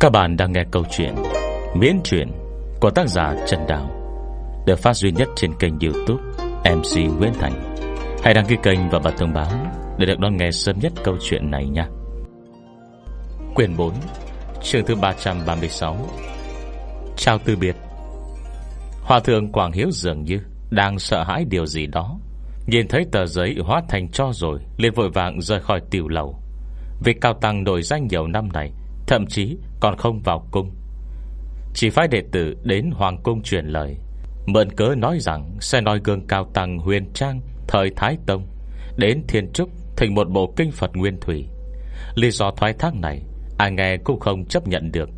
Các bạn đang nghe câu chuyện Miễn truyện của tác giả Trần Đào, Được phát duy nhất trên kênh youtube MC Nguyễn Thành. Hãy đăng ký kênh và bật thông báo Để được đón nghe sớm nhất câu chuyện này nha. Quyền 4 Chương thứ 336 Chào từ biệt. Hòa thượng Quảng Hiếu dường như Đang sợ hãi điều gì đó. Nhìn thấy tờ giấy hóa thành cho rồi, liền vội vàng rời khỏi tiểu lầu. Việc cao tăng đổi danh nhiều năm này Thậm chí còn không vào cung. Chỉ phải đệ tử đến Hoàng cung truyền lời. Mượn cớ nói rằng Sẽ nói gương cao tăng huyền trang, Thời Thái Tông, Đến Thiên Trúc, thành một bộ kinh Phật Nguyên Thủy. Lý do thoái thác này, Ai nghe cũng không chấp nhận được.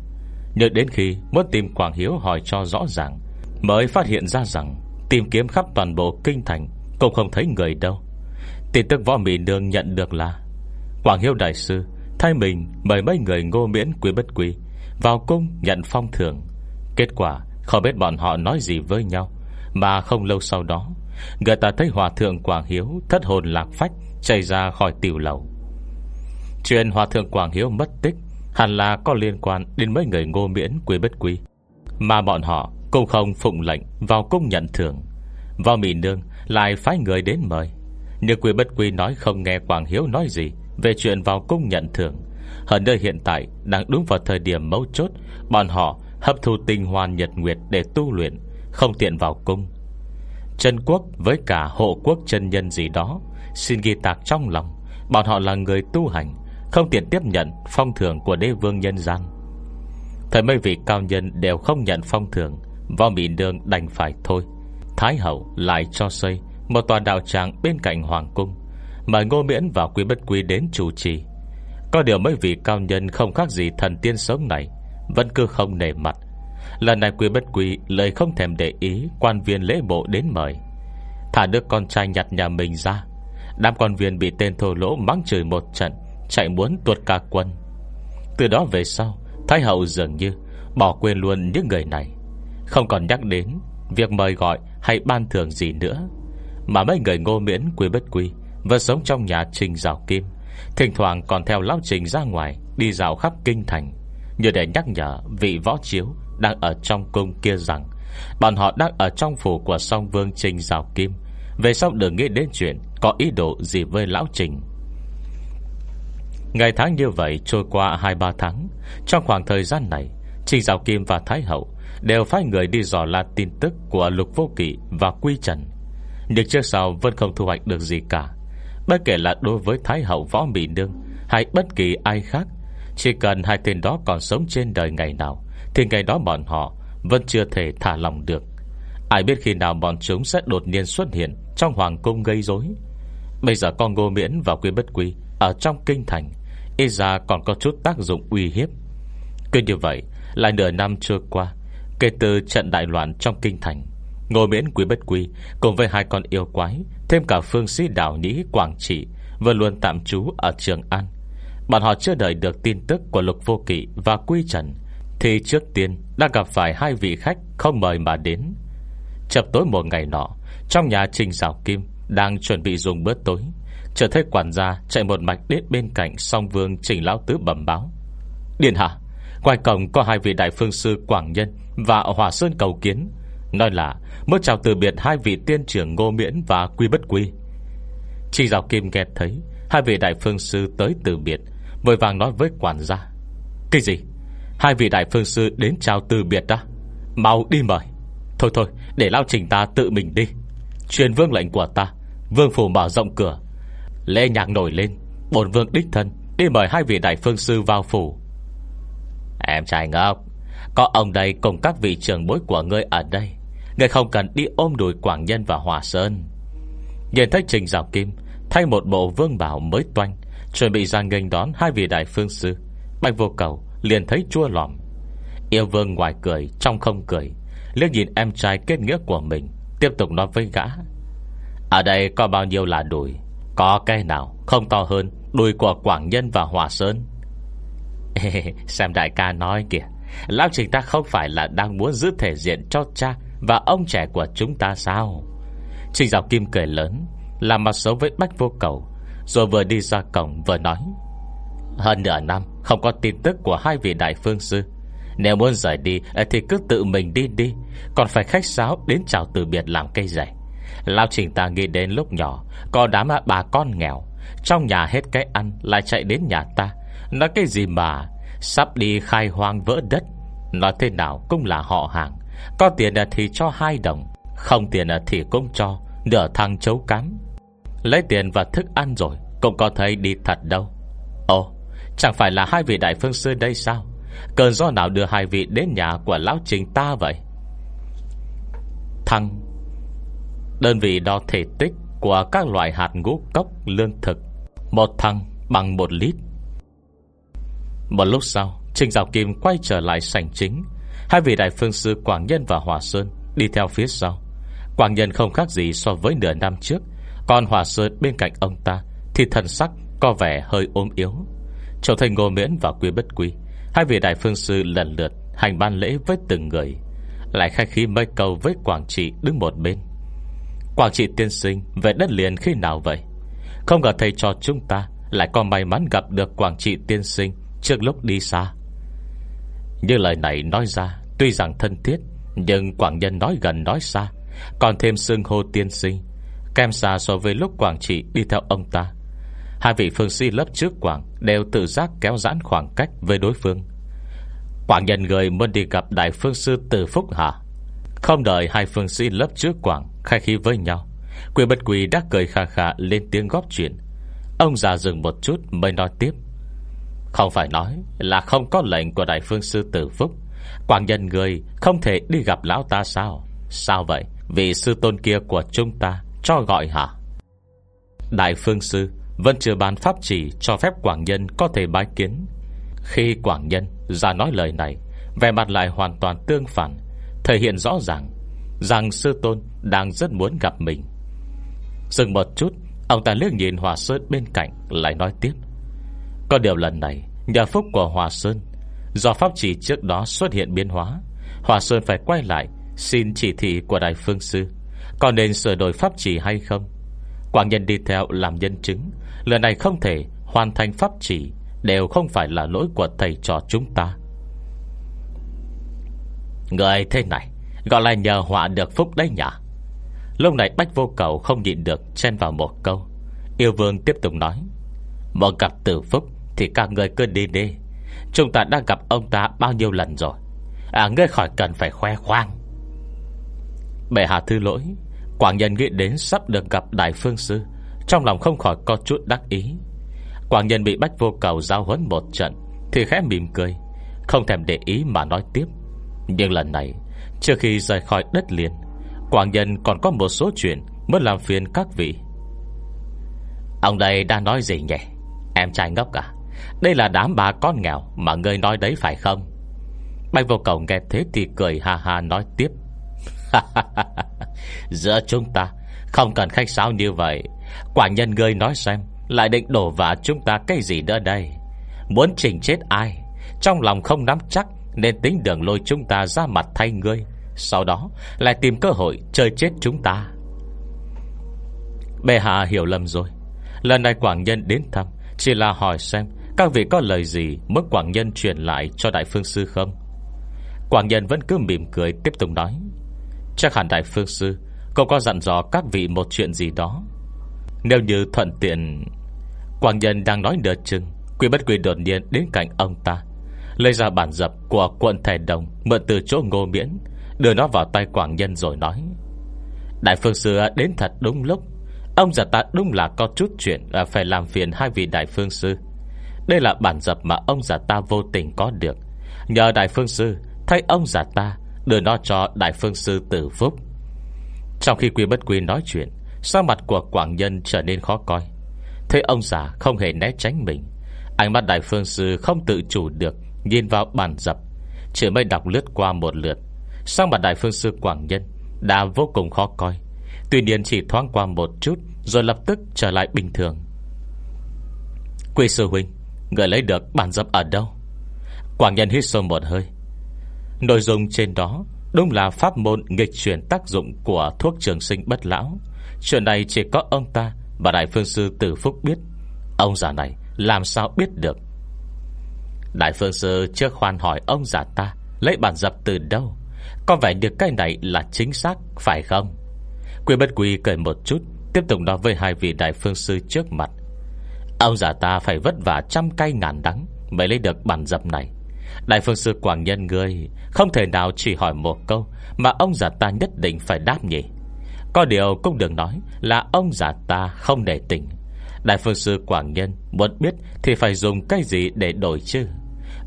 Nhớ đến khi muốn tìm Quảng Hiếu hỏi cho rõ ràng, Mới phát hiện ra rằng Tìm kiếm khắp toàn bộ kinh thành Cũng không thấy người đâu. Tin tức võ mị nương nhận được là, Quảng Hiếu Đại Sư Thay mình mời mấy người ngô miễn quý bất quý, Vào cung nhận phong thưởng. Kết quả, không biết bọn họ nói gì với nhau, Mà không lâu sau đó, Người ta thấy hòa thượng Quảng Hiếu Thất hồn lạc phách, Chạy ra khỏi tiểu lầu. Chuyện hòa thượng Quảng Hiếu mất tích Hẳn là có liên quan đến mấy người ngô miễn quý bất quý, Mà bọn họ cũng không phụng lệnh Vào cung nhận thưởng. Vào Mỹ Nương lại phái người đến mời. Nhưng quý bất quý nói không nghe Quảng Hiếu nói gì về chuyện vào cung nhận thưởng. Hơn nơi hiện tại Đang đúng vào thời điểm mấu chốt, Bọn họ hấp thu tinh hoàn nhật nguyệt Để tu luyện, Không tiện vào cung. Chân quốc với cả hộ quốc chân nhân gì đó Xin ghi tạc trong lòng, Bọn họ là người tu hành, Không tiện tiếp nhận phong thưởng của đế vương nhân gian. Thời mấy vị cao nhân Đều không nhận phong thưởng, Võ Mỹ Nương đành phải thôi. Thái hậu lại cho xây Một tòa đạo tràng bên cạnh Hoàng Cung. Mời Ngô Miễn và Quý Bất Quý đến chủ trì. Có điều mấy vị cao nhân Không khác gì thần tiên sống này, Vẫn cứ không nề mặt. Lần này Quý Bất Quý lời không thèm để ý Quan viên lễ bộ đến mời. Thả đứa con trai nhặt nhà mình ra, Đám quan viên bị tên thô lỗ mắng chửi một trận, Chạy muốn tuột cả quân. Từ đó về sau, Thái hậu dường như Bỏ quên luôn những người này. Không còn nhắc đến Việc mời gọi hay ban thưởng gì nữa, Mà mấy người ngô miễn, quý bất quý vẫn sống trong nhà Trình Giảo Kim. Thỉnh thoảng còn theo Lão Trình ra ngoài, Đi dạo khắp kinh thành. Như để nhắc nhở vị võ chiếu Đang ở trong cung kia rằng, Bọn họ đang ở trong phủ của song vương Trình Giảo Kim. Về sau đừng nghĩ đến chuyện Có ý đồ gì với Lão Trình. Ngày tháng như vậy trôi qua 2-3 tháng. Trong khoảng thời gian này, Trình Giảo Kim và Thái Hậu Đều phái người đi dò la tin tức Của Lục Vô Kỵ và Quy Trần. Nhưng trước sau vẫn không thu hoạch được gì cả. Bất kể là đối với Thái hậu Võ Mỹ Nương Hay bất kỳ ai khác, Chỉ cần hai tên đó còn sống trên đời ngày nào, Thì ngày đó bọn họ Vẫn chưa thể thả lòng được. Ai biết khi nào bọn chúng sẽ đột nhiên xuất hiện Trong hoàng cung gây rối. Bây giờ con ngô miễn và quy bất quy Ở trong kinh thành Y ra còn có chút tác dụng uy hiếp. Cứ như vậy, Lại nửa năm trôi qua, Kể từ trận đại loạn trong kinh thành Ngô miễn quý bất quý Cùng với hai con yêu quái, Thêm cả phương sĩ đảo nhĩ Quảng Trị Vừa luôn tạm trú ở Trường An. Bọn họ chưa đợi được tin tức của Lục Vô Kỵ Và Quy Trần, Thì trước tiên đã gặp phải hai vị khách Không mời mà đến. Chập tối một ngày nọ, Trong nhà Trình Giảo Kim Đang chuẩn bị dùng bữa tối Trở thấy quản gia chạy một mạch đến bên cạnh Song Vương Trình Lão Tứ bẩm báo. Điện hạ, Ngoài cổng có hai vị đại phương sư Quảng Nhân Và Hòa Sơn cầu kiến Nói là mới chào từ biệt hai vị tiên trưởng Ngô Miễn và Quy Bất Quy. Chị Giáo Kim nghe thấy, Hai vị đại phương sư tới từ biệt, Vội vàng nói với quản gia. Cái gì? Hai vị đại phương sư đến chào từ biệt đó Mau đi mời. Thôi thôi, để lao trình ta tự mình đi. Truyền vương lệnh của ta, Vương phủ mở rộng cửa. Lễ nhạc nổi lên Bồn vương đích thân Đi mời hai vị đại phương sư vào phủ. Em trai ngốc, Có ông đây cùng các vị trưởng bối của ngươi ở đây. Người không cần đi ôm đùi Quảng Nhân và Hòa Sơn. Nhìn thấy Trình Giảo Kim, Thay một bộ vương bảo mới toanh, Chuẩn bị ra nghênh đón hai vị đại phương sư, Bạch vô cầu liền thấy chua lòm. Yêu vương ngoài cười, Trong không cười, Liếc nhìn em trai kết nghĩa của mình, Tiếp tục nói với gã. Ở đây có bao nhiêu là đùi, Có cái nào không to hơn Đùi của Quảng Nhân và Hòa Sơn? Xem đại ca nói kìa, Lão trình ta không phải là đang muốn giữ thể diện cho cha và ông trẻ của chúng ta sao? Trình Giáo Kim cười lớn, Làm mặt xấu với Bách Vô Cầu, Rồi vừa đi ra cổng vừa nói, Hơn nửa năm Không có tin tức của hai vị đại phương sư. Nếu muốn rời đi ờ, Thì cứ tự mình đi đi, Còn phải khách sáo đến chào từ biệt làm cây rẻ Lao trình ta nghĩ đến lúc nhỏ, Có đám bà con nghèo, Trong nhà hết cái ăn Lại chạy đến nhà ta, Nói cái gì mà Sắp đi khai hoang vỡ đất, Nói thế nào cũng là họ hàng. Có tiền thì cho hai đồng, Không tiền thì cũng cho, Nửa thằng chấu cám. Lấy tiền và thức ăn rồi, Cũng có thấy đi thật đâu. Ồ, chẳng phải là hai vị đại phương sư đây sao? Cơn gió nào đưa hai vị đến nhà của lão trình ta vậy? Thăng Đơn vị đo thể tích Của các loại hạt ngũ cốc lương thực. Một thăng bằng một lít. Một lúc sau Trình Dạo Kim quay trở lại sảnh chính Hai vị đại phương sư Quảng Nhân và Hòa Sơn Đi theo phía sau. Quảng Nhân không khác gì so với nửa năm trước. Còn Hòa Sơn bên cạnh ông ta Thì thần sắc có vẻ hơi ốm yếu. Trở thành ngô miễn và quy bất quy, Hai vị đại phương sư lần lượt Hành ban lễ với từng người. Lại khai khí mấy câu với Quảng Trị đứng một bên. Quảng Trị tiên sinh, Về đất liền khi nào vậy? Không ngờ thầy cho chúng ta Lại có may mắn gặp được Quảng Trị tiên sinh Trước lúc đi xa. Như lời này nói ra, Tuy rằng thân thiết, Nhưng Quảng Nhân nói gần nói xa, Còn thêm xưng hô tiên sinh Kem xa so với lúc Quảng Trị đi theo ông ta. Hai vị phương si lớp trước Quảng Đều tự giác kéo giãn khoảng cách với đối phương. Quảng nhân người muốn đi gặp Đại phương sư Từ Phúc hả? Không đợi hai phương sĩ lớp trước Quảng Khai khí với nhau Quyền bất quỳ đã cười khà khà lên tiếng góp chuyện. Ông già dừng một chút mới nói tiếp. Không phải nói Là không có lệnh của Đại phương sư Tử Phúc. Quảng nhân người Không thể đi gặp lão ta sao? Sao vậy? Vì sư tôn kia của chúng ta Cho gọi hả? Đại phương sư, vẫn chưa bàn pháp chỉ cho phép Quảng Nhân có thể bái kiến. Khi Quảng Nhân ra nói lời này về mặt lại hoàn toàn tương phản, Thể hiện rõ ràng Rằng sư tôn đang rất muốn gặp mình. Dừng một chút, Ông ta liếc nhìn Hòa Sơn bên cạnh, Lại nói tiếp. Có điều lần này, Nhờ phúc của Hòa Sơn, Do pháp chỉ trước đó xuất hiện biến hóa, Hòa Sơn phải quay lại Xin chỉ thị của Đại Phương Sư. Có nên sửa đổi pháp chỉ hay không? Quảng nhân đi theo làm nhân chứng, Lần này không thể hoàn thành pháp chỉ, Đều không phải là lỗi của thầy trò chúng ta. Người thế này, Gọi là nhờ họa được phúc đấy nhỉ? Lúc này Bách Vô Cầu không nhịn được Chen vào một câu. Yêu Vương tiếp tục nói, Một gặp tử phúc thì các người cứ đi đi. Chúng ta đã gặp ông ta bao nhiêu lần rồi? À ngươi khỏi cần phải khoe khoang. Bệ hạ thư lỗi Quảng nhân nghĩ đến sắp được gặp Đại Phương Sư, Trong lòng không khỏi có chút đắc ý. Quảng nhân bị bách vô cầu giao huấn một trận, Thì khẽ mỉm cười, Không thèm để ý mà nói tiếp. Nhưng lần này, Trước khi rời khỏi đất liền Quảng nhân còn có một số chuyện Mới làm phiền các vị. Ông đây đang nói gì nhỉ? Em trai ngốc à? Đây là đám bà con nghèo Mà ngươi nói đấy phải không? Bạch vô cầu nghe thế thì cười ha ha nói tiếp. Giữa chúng ta, Không cần khách sáo như vậy. Quả nhân ngươi nói xem, Lại định đổ vả chúng ta cái gì nữa đây? Muốn trình chết ai? Trong lòng không nắm chắc, Nên tính đường lôi chúng ta ra mặt thay ngươi. Sau đó, lại tìm cơ hội Chơi chết chúng ta. Bệ hạ hiểu lầm rồi. Lần này Quảng Nhân đến thăm, Chỉ là hỏi xem các vị có lời gì Mức Quảng Nhân truyền lại cho Đại Phương Sư không? Quảng Nhân vẫn cứ mỉm cười Tiếp tục nói. Chắc hẳn Đại Phương Sư Cậu có dặn dò các vị một chuyện gì đó. Nếu như thuận tiện, Quảng nhân đang nói nửa chừng, Quy bất quy đột nhiên đến cạnh ông ta, Lấy ra bản dập của quận Thẻ Đồng, Mượn từ chỗ ngô miễn, Đưa nó vào tay Quảng nhân rồi nói. Đại Phương Sư, đến thật đúng lúc. Ông già ta đúng là có chút chuyện à, Phải làm phiền hai vị Đại Phương Sư. Đây là bản dập mà ông già ta vô tình có được. Nhờ Đại Phương Sư, Thay ông già ta, Đưa nó cho Đại Phương Sư Tử Phúc. Trong khi Quy Bất Quy nói chuyện Sao mặt của Quảng Nhân trở nên khó coi. Thế ông già không hề né tránh mình, Ánh mắt Đại Phương Sư không tự chủ được Nhìn vào bàn dập, Chỉ mới đọc lướt qua một lượt. Sang mặt Đại Phương Sư Quảng Nhân Đã vô cùng khó coi, Tuy nhiên chỉ thoáng qua một chút Rồi lập tức trở lại bình thường. Quy Sư Huynh Người lấy được bản dập ở đâu? Quảng Nhân hít sâu một hơi. Nội dung trên đó Đúng là pháp môn nghịch chuyển tác dụng Của thuốc trường sinh bất lão. Chuyện này chỉ có ông ta Và Đại Phương Sư Tử Phúc biết. Ông già này làm sao biết được? Đại Phương Sư chưa khoan hỏi ông già ta Lấy bản dập từ đâu. Có vẻ được cái này là chính xác, Phải không? Quy bất quy cười một chút, Tiếp tục nói với hai vị đại phương sư trước mặt. Ông giả ta phải vất vả trăm cây ngàn đắng Mới lấy được bản dập này. Đại phương sư Quảng Nhân ngươi, Không thể nào chỉ hỏi một câu Mà ông giả ta nhất định phải đáp nhỉ. Có điều cũng đừng nói Là ông giả ta không để tình. Đại phương sư Quảng Nhân Muốn biết thì phải dùng cái gì để đổi chứ?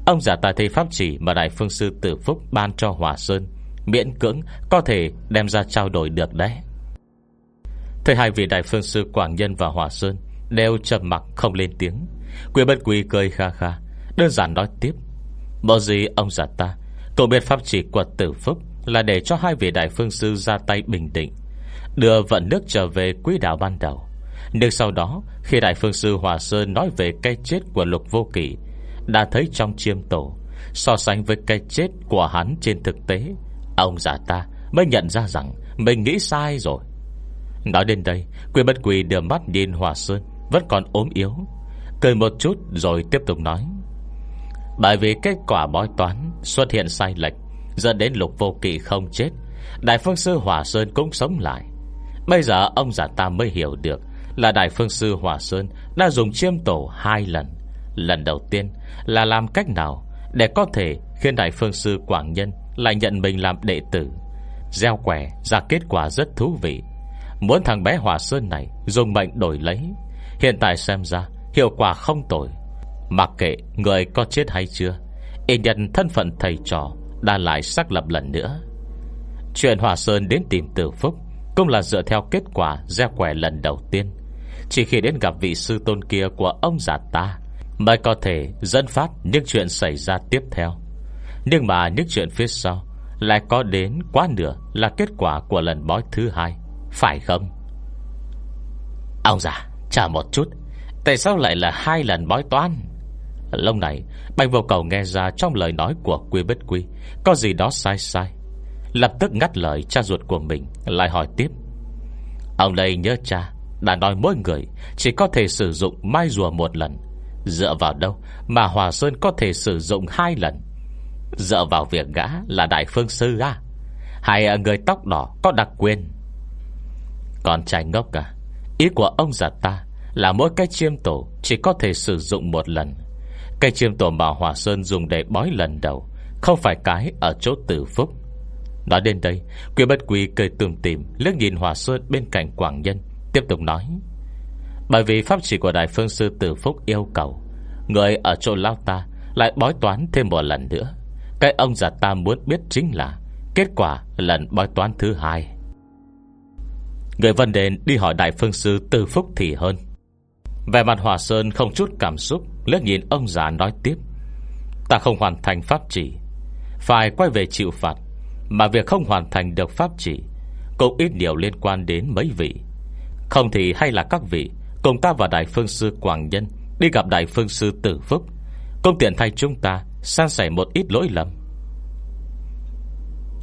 Ông giả ta thấy pháp chỉ Mà đại phương sư Tử Phúc ban cho Hòa Sơn, Miễn cưỡng có thể đem ra trao đổi được đấy. Thấy hai vị đại phương sư Quảng Nhân và Hòa Sơn Đều trầm mặc không lên tiếng. Quỷ bất quỷ cười kha kha, Đơn giản nói tiếp. Bộ gì ông già ta Tổ biệt pháp chỉ của tử phúc Là để cho hai vị đại phương sư ra tay bình định, Đưa vận nước trở về quỹ đạo ban đầu. Nhưng sau đó, Khi đại phương sư Hòa Sơn nói về cái chết của lục vô kỷ Đã thấy trong chiêm tổ, So sánh với cái chết của hắn trên thực tế, Ông già ta mới nhận ra rằng Mình nghĩ sai rồi. Nói đến đây Quỷ bất quỷ đưa mắt nhìn Hòa Sơn. Vẫn còn ốm yếu. Cười một chút rồi tiếp tục nói. Bởi vì kết quả bói toán Xuất hiện sai lệch, Dẫn đến lục vô kỵ không chết, Đại phương sư Hòa Sơn cũng sống lại. Bây giờ ông giả ta mới hiểu được Là Đại phương sư Hòa Sơn Đã dùng chiêm tổ hai lần. Lần đầu tiên là làm cách nào Để có thể khiến Đại phương sư Quảng Nhân Lại nhận mình làm đệ tử. Gieo quẻ ra kết quả rất thú vị. Muốn thằng bé Hòa Sơn này Dùng mệnh đổi lấy Hiện tại xem ra, hiệu quả không tồi. Mặc kệ người có chết hay chưa, Y nhận thân phận thầy trò Đã lại xác lập lần nữa. Chuyện Hòa Sơn đến tìm Tử Phúc Cũng là dựa theo kết quả Gieo quẻ lần đầu tiên. Chỉ khi đến gặp vị sư tôn kia của ông già ta Mới có thể dẫn phát Những chuyện xảy ra tiếp theo. Nhưng mà những chuyện phía sau Lại có đến quá nửa Là kết quả của lần bói thứ hai, Phải không? Ông già! Chả một chút. Tại sao lại là hai lần bói toán? Lâu này, Bạch vô cầu nghe ra trong lời nói của Quy Bất Quy, Có gì đó sai sai. Lập tức ngắt lời cha ruột của mình, Lại hỏi tiếp. Ông đây nhớ cha, Đã nói mỗi người Chỉ có thể sử dụng mai rùa một lần. Dựa vào đâu Mà Hòa Sơn có thể sử dụng hai lần? Dựa vào việc gã là đại phương sư à? Hay người tóc đỏ có đặc quyền? Còn trai ngốc à Ý của ông già ta Là mỗi cái chiêm tổ Chỉ có thể sử dụng một lần. Cây chiêm tổ mà Hòa Sơn dùng để bói lần đầu Không phải cái ở chỗ tử phúc. Nói đến đây Quỷ bất quỷ cười tùm tìm Lước nhìn Hòa Sơn bên cạnh Quảng Nhân, Tiếp tục nói. Bởi vì pháp chỉ của Đại Phương Sư Tử Phúc yêu cầu, Người ở chỗ Lao ta Lại bói toán thêm một lần nữa. Cái ông già ta muốn biết chính là Kết quả lần bói toán thứ hai. Người Vân Đền đi hỏi Đại Phương Sư Tư Phúc thì hơn. Về mặt Hòa Sơn không chút cảm xúc Lướt nhìn ông già nói tiếp. Ta không hoàn thành pháp chỉ, Phải quay về chịu phạt, Mà việc không hoàn thành được pháp chỉ Cũng ít điều liên quan đến mấy vị. Không thì hay là các vị Cùng ta và Đại Phương Sư Quảng Nhân Đi gặp Đại Phương Sư Tử Phúc Công tiện thay chúng ta San sẻ một ít lỗi lầm.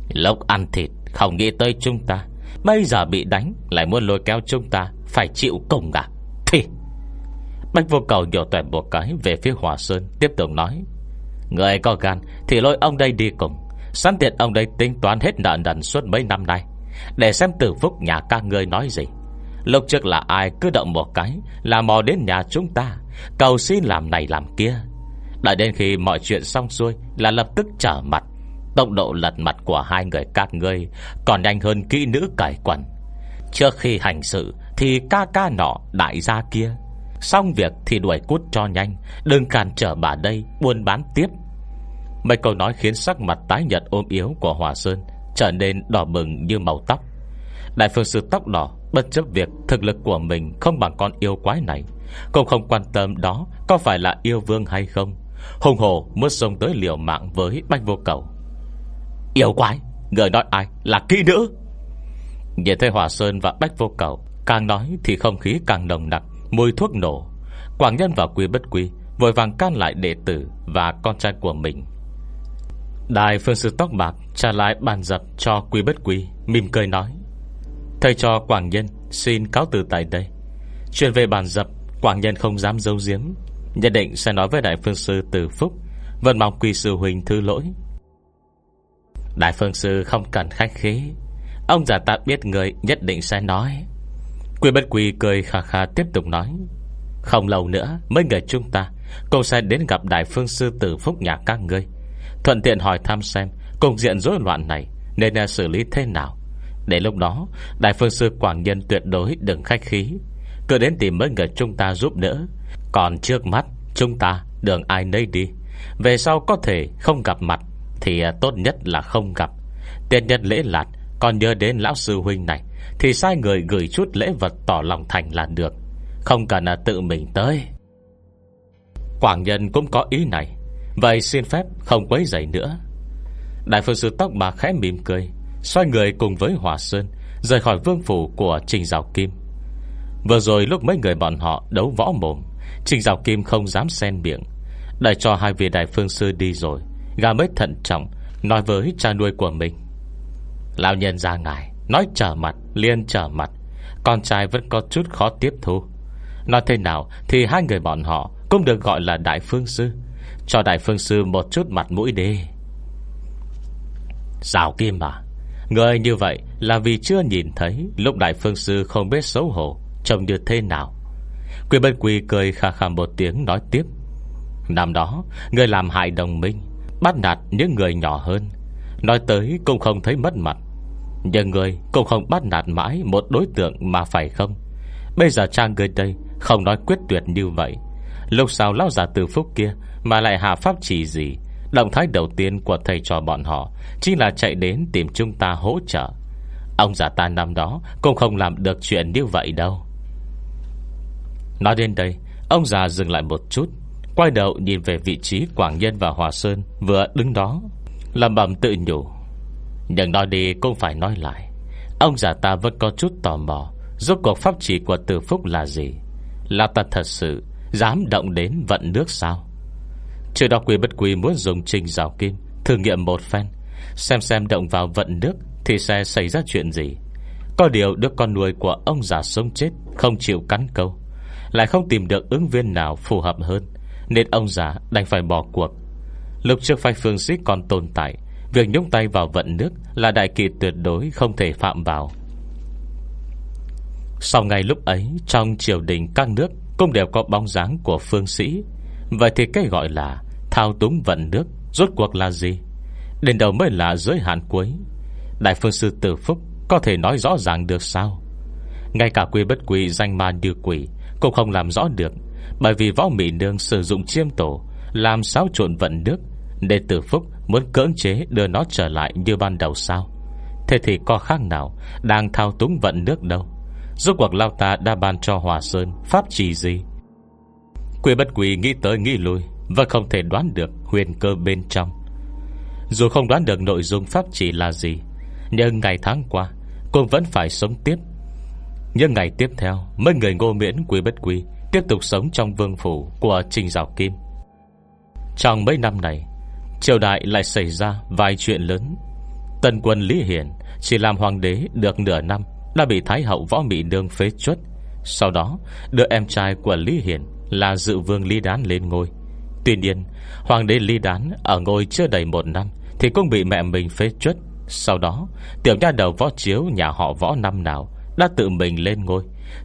Lốc ăn thịt, Không nghĩ tới chúng ta. Bây giờ bị đánh, Lại muốn lôi kéo chúng ta, Phải chịu cùng à? Thì, bách vô cầu nhổ tuệ một cái Về phía Hòa Sơn, Tiếp tục nói, Người có gan thì lôi ông đây đi cùng. Sẵn tiện ông đây tính toán hết nợ nần suốt mấy năm nay. Để xem tử phúc nhà ca ngươi nói gì. Lúc trước là ai cứ động một cái, Là mò đến nhà chúng ta. Cầu xin làm này làm kia. Đợi đến khi mọi chuyện xong xuôi Là lập tức trở mặt. Tốc độ lật mặt của hai người các ngươi Còn nhanh hơn kỹ nữ cải quần. Trước khi hành sự Thì ca ca nọ đại gia kia. Xong việc thì đuổi cút cho nhanh, Đừng cản trở bà đây buôn bán tiếp. Mấy câu nói khiến sắc mặt tái nhật ôm yếu của Hòa Sơn Trở nên đỏ bừng như màu tóc. Đại phương sư tóc đỏ Bất chấp việc thực lực của mình Không bằng con yêu quái này, Cũng không quan tâm đó Có phải là yêu vương hay không. Hùng hồ muốn xông tới liều mạng với bách vô cầu. Yêu quái, Người nói ai là kỹ nữ? Nhìn thấy Hòa Sơn và Bách Vô Cầu, Càng nói thì không khí càng nồng nặc, Mùi thuốc nổ. Quảng Nhân và Quy Bất Quy Vội vàng can lại đệ tử và con trai của mình. Đại phương sư tóc bạc Trả lại bàn dập cho Quy Bất Quy, Mỉm cười nói, Thầy cho Quảng Nhân xin cáo từ tại đây. Chuyện về bàn dập Quảng Nhân không dám giấu diếm Nhất định sẽ nói với Đại phương sư Từ Phúc Vẫn mong Quy sư huynh thư lỗi Đại phương sư không cần khách khí. Ông già ta biết người nhất định sẽ nói. Quy bất quy cười khà khà tiếp tục nói. Không lâu nữa Mấy người chúng ta Cùng sẽ đến gặp đại phương sư tử phúc nhà các ngươi. Thuận tiện hỏi thăm xem Cùng diện rối loạn này Nên à, xử lý thế nào. Để lúc đó, Đại phương sư Quảng Nhân tuyệt đối đừng khách khí. Cứ đến tìm mấy người chúng ta giúp đỡ. Còn trước mắt, Chúng ta đường ai nấy đi. Về sau có thể không gặp mặt. Thì à, tốt nhất là không gặp. Tiên nhân lễ lạt, Còn nhớ đến lão sư huynh này, Thì sai người gửi chút lễ vật tỏ lòng thành là được. Không cần là tự mình tới. Quảng nhân cũng có ý này, Vậy xin phép không quấy dậy nữa. Đại phương sư tóc bạc khẽ mỉm cười, Xoay người cùng với Hòa Sơn, Rời khỏi vương phủ của Trình Giáo Kim. Vừa rồi lúc mấy người bọn họ đấu võ mồm, Trình Giáo Kim không dám xen miệng, Đợi cho hai vị đại phương sư đi rồi Gà mới thận trọng, Nói với cha nuôi của mình. Lão nhân ra ngài, Nói trở mặt liên trở mặt. Con trai vẫn có chút khó tiếp thu. Nói thế nào thì hai người bọn họ Cũng được gọi là đại phương sư. Cho đại phương sư một chút mặt mũi đi. Giáo Kim à Người như vậy là vì chưa nhìn thấy Lúc đại phương sư không biết xấu hổ, Trông như thế nào. Quy bất quy cười khà khà một tiếng nói tiếp. Năm đó, Người làm hại đồng minh Bắt nạt những người nhỏ hơn. Nói tới cũng không thấy mất mặt. Nhưng người cũng không bắt nạt mãi Một đối tượng mà phải không? Bây giờ trang người đây Không nói quyết tuyệt như vậy. Lúc sau lão giả từ phúc kia Mà lại hạ pháp chỉ gì? Động thái đầu tiên của thầy trò bọn họ Chính là chạy đến tìm chúng ta hỗ trợ. Ông già ta năm đó Cũng không làm được chuyện như vậy đâu. Nói đến đây, Ông già dừng lại một chút. Quay đầu nhìn về vị trí Quảng Nhân và Hòa Sơn, Vừa đứng đó Làm bầm tự nhủ. Nhưng nói đi cũng phải nói lại, Ông già ta vẫn có chút tò mò, Rốt cuộc pháp chỉ của Từ Phúc là gì? Là ta thật sự Dám động đến vận nước sao? Trừ đó quy bất quy muốn dùng trình rào kim, Thử nghiệm một phen, Xem xem động vào vận nước Thì sẽ xảy ra chuyện gì. Có điều đứa con nuôi của ông già sống chết Không chịu cắn câu, Lại không tìm được ứng viên nào phù hợp hơn. Nên ông già đành phải bỏ cuộc. Lúc trước phái phương sĩ còn tồn tại, Việc nhúng tay vào vận nước Là đại kỳ tuyệt đối không thể phạm vào. Sau ngày lúc ấy, Trong triều đình các nước Cũng đều có bóng dáng của phương sĩ Vậy thì cái gọi là Thao túng vận nước Rốt cuộc là gì? Đến đầu mới là giới hạn cuối? Đại phương sư tử phúc Có thể nói rõ ràng được sao? Ngay cả quy bất quỷ danh ma như quỷ Cũng không làm rõ được bởi vì võ mỹ nương sử dụng chiêm tổ, Làm xáo trộn vận nước Để tử phúc muốn cưỡng chế đưa nó trở lại như ban đầu sao? Thế thì có khác nào Đang thao túng vận nước đâu? Rốt cuộc Lao ta đã ban cho Hòa Sơn Pháp trì gì? Quỷ bất quỷ nghĩ tới nghĩ lui Và không thể đoán được huyền cơ bên trong. Dù không đoán được nội dung pháp chỉ là gì, Nhưng ngày tháng qua, Cô vẫn phải sống tiếp. Nhưng ngày tiếp theo, Mấy người ngô miễn quỷ bất quỷ Tiếp tục sống trong vương phủ của Trình Giảo Kim. Trong mấy năm này, Triều đại lại xảy ra vài chuyện lớn. Tần quân Lý Hiển Chỉ làm hoàng đế được nửa năm, Đã bị Thái hậu võ Mỹ Nương phế chuất. Sau đó đưa em trai của Lý Hiển Là dự vương Lý Đán lên ngôi. Tuy nhiên, Hoàng đế Lý Đán ở ngôi chưa đầy một năm Thì cũng bị mẹ mình phế chuất. Sau đó, Tiểu nha đầu võ chiếu nhà họ võ năm nào Đã tự mình lên ngôi.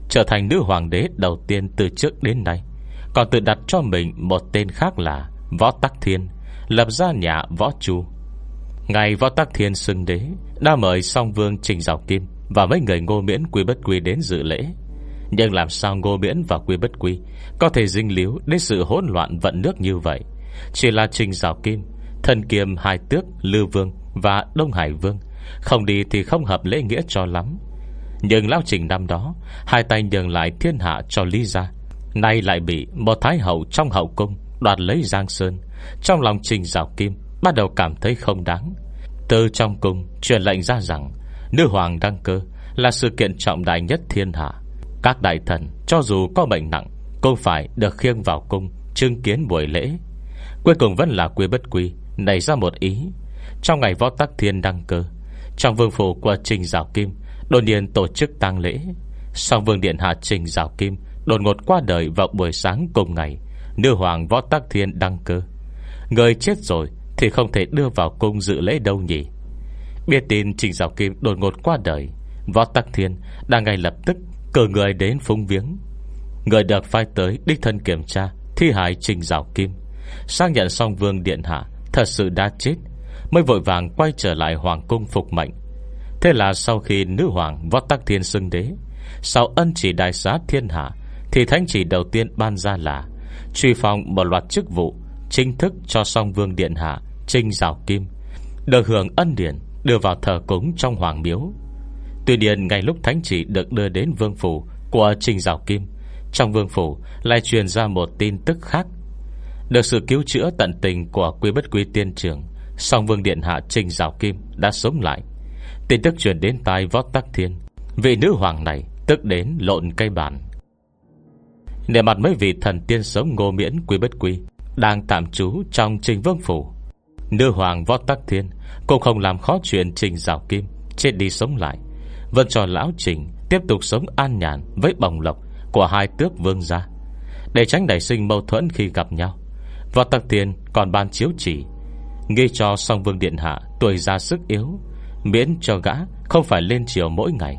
Trở thành nữ hoàng đế đầu tiên từ trước đến nay. Còn tự đặt cho mình một tên khác là Võ Tắc Thiên, Lập ra nhà võ chu. Ngày võ Tắc Thiên xưng đế, Đã mời song vương Trình Giáo Kim Và mấy người ngô miễn quy bất quy đến dự lễ. Nhưng làm sao ngô miễn và quy bất quy Có thể dinh líu đến sự hỗn loạn vận nước như vậy? Chỉ là Trình Giáo Kim, Thần kiềm Hai Tước Lưu Vương Và Đông Hải Vương, Không đi thì không hợp lễ nghĩa cho lắm. Nhưng Lão Trình năm đó, Hai tay nhường lại thiên hạ cho Lý Gia. Nay lại bị một thái hậu trong hậu cung Đoạt lấy Giang Sơn. Trong lòng Trình rào Kim, Bắt đầu cảm thấy không đáng. Từ trong cung truyền lệnh ra rằng, Nữ hoàng đăng cơ Là sự kiện trọng đại nhất thiên hạ. Các đại thần cho dù có bệnh nặng, Cũng phải được khiêng vào cung Chứng kiến buổi lễ. Cuối cùng vẫn là quy bất quy, Nảy ra một ý. Trong ngày võ tắc thiên đăng cơ, Trong vương phủ của Trình rào Kim Đột nhiên tổ chức tang lễ. Sau vương điện hạ Trình rào Kim Đột ngột qua đời vào buổi sáng cùng ngày. Nữ hoàng võ tắc thiên đăng cơ. Người chết rồi Thì không thể đưa vào cung dự lễ đâu nhỉ? Biết tin Trình rào Kim đột ngột qua đời, Võ Tắc Thiên đang ngay lập tức Cử người đến phúng viếng. Người được phai tới đích thân kiểm tra, Thi hài Trình rào Kim. Xác nhận song vương điện hạ Thật sự đã chết, Mới vội vàng quay trở lại Hoàng cung phục mệnh. Thế là sau khi nữ hoàng Võ Tắc Thiên xưng đế, Sau ân chỉ đại xá thiên hạ, Thì thánh chỉ đầu tiên ban ra là Truy phòng một loạt chức vụ, Chính thức cho song vương điện hạ Trinh rào Kim, Được hưởng ân điển, Đưa vào thờ cúng trong hoàng miếu. Tuy nhiên, ngay lúc thánh chỉ được đưa đến vương phủ Của Trinh rào Kim, Trong vương phủ lại truyền ra một tin tức khác. Được sự cứu chữa tận tình Của quý bất quý tiên trường Song vương điện hạ Trinh rào Kim Đã sống lại. Tin tức truyền đến tai võ tắc thiên. Vị nữ hoàng này tức đến lộn cây bàn. Để mặt mấy vị thần tiên sống ngô miễn quý bất quý Đang tạm trú trong trình vương phủ. Nữ hoàng võ tắc thiên Cũng không làm khó chuyện trình rào kim, Chết đi sống lại. Vẫn cho lão trình tiếp tục sống an nhàn Với bồng lộc của hai tước vương gia. Để tránh nảy sinh mâu thuẫn khi gặp nhau Võ tắc thiên còn ban chiếu chỉ, Nghi cho song vương điện hạ Tuổi ra sức yếu Miễn cho gã không phải lên chiều mỗi ngày.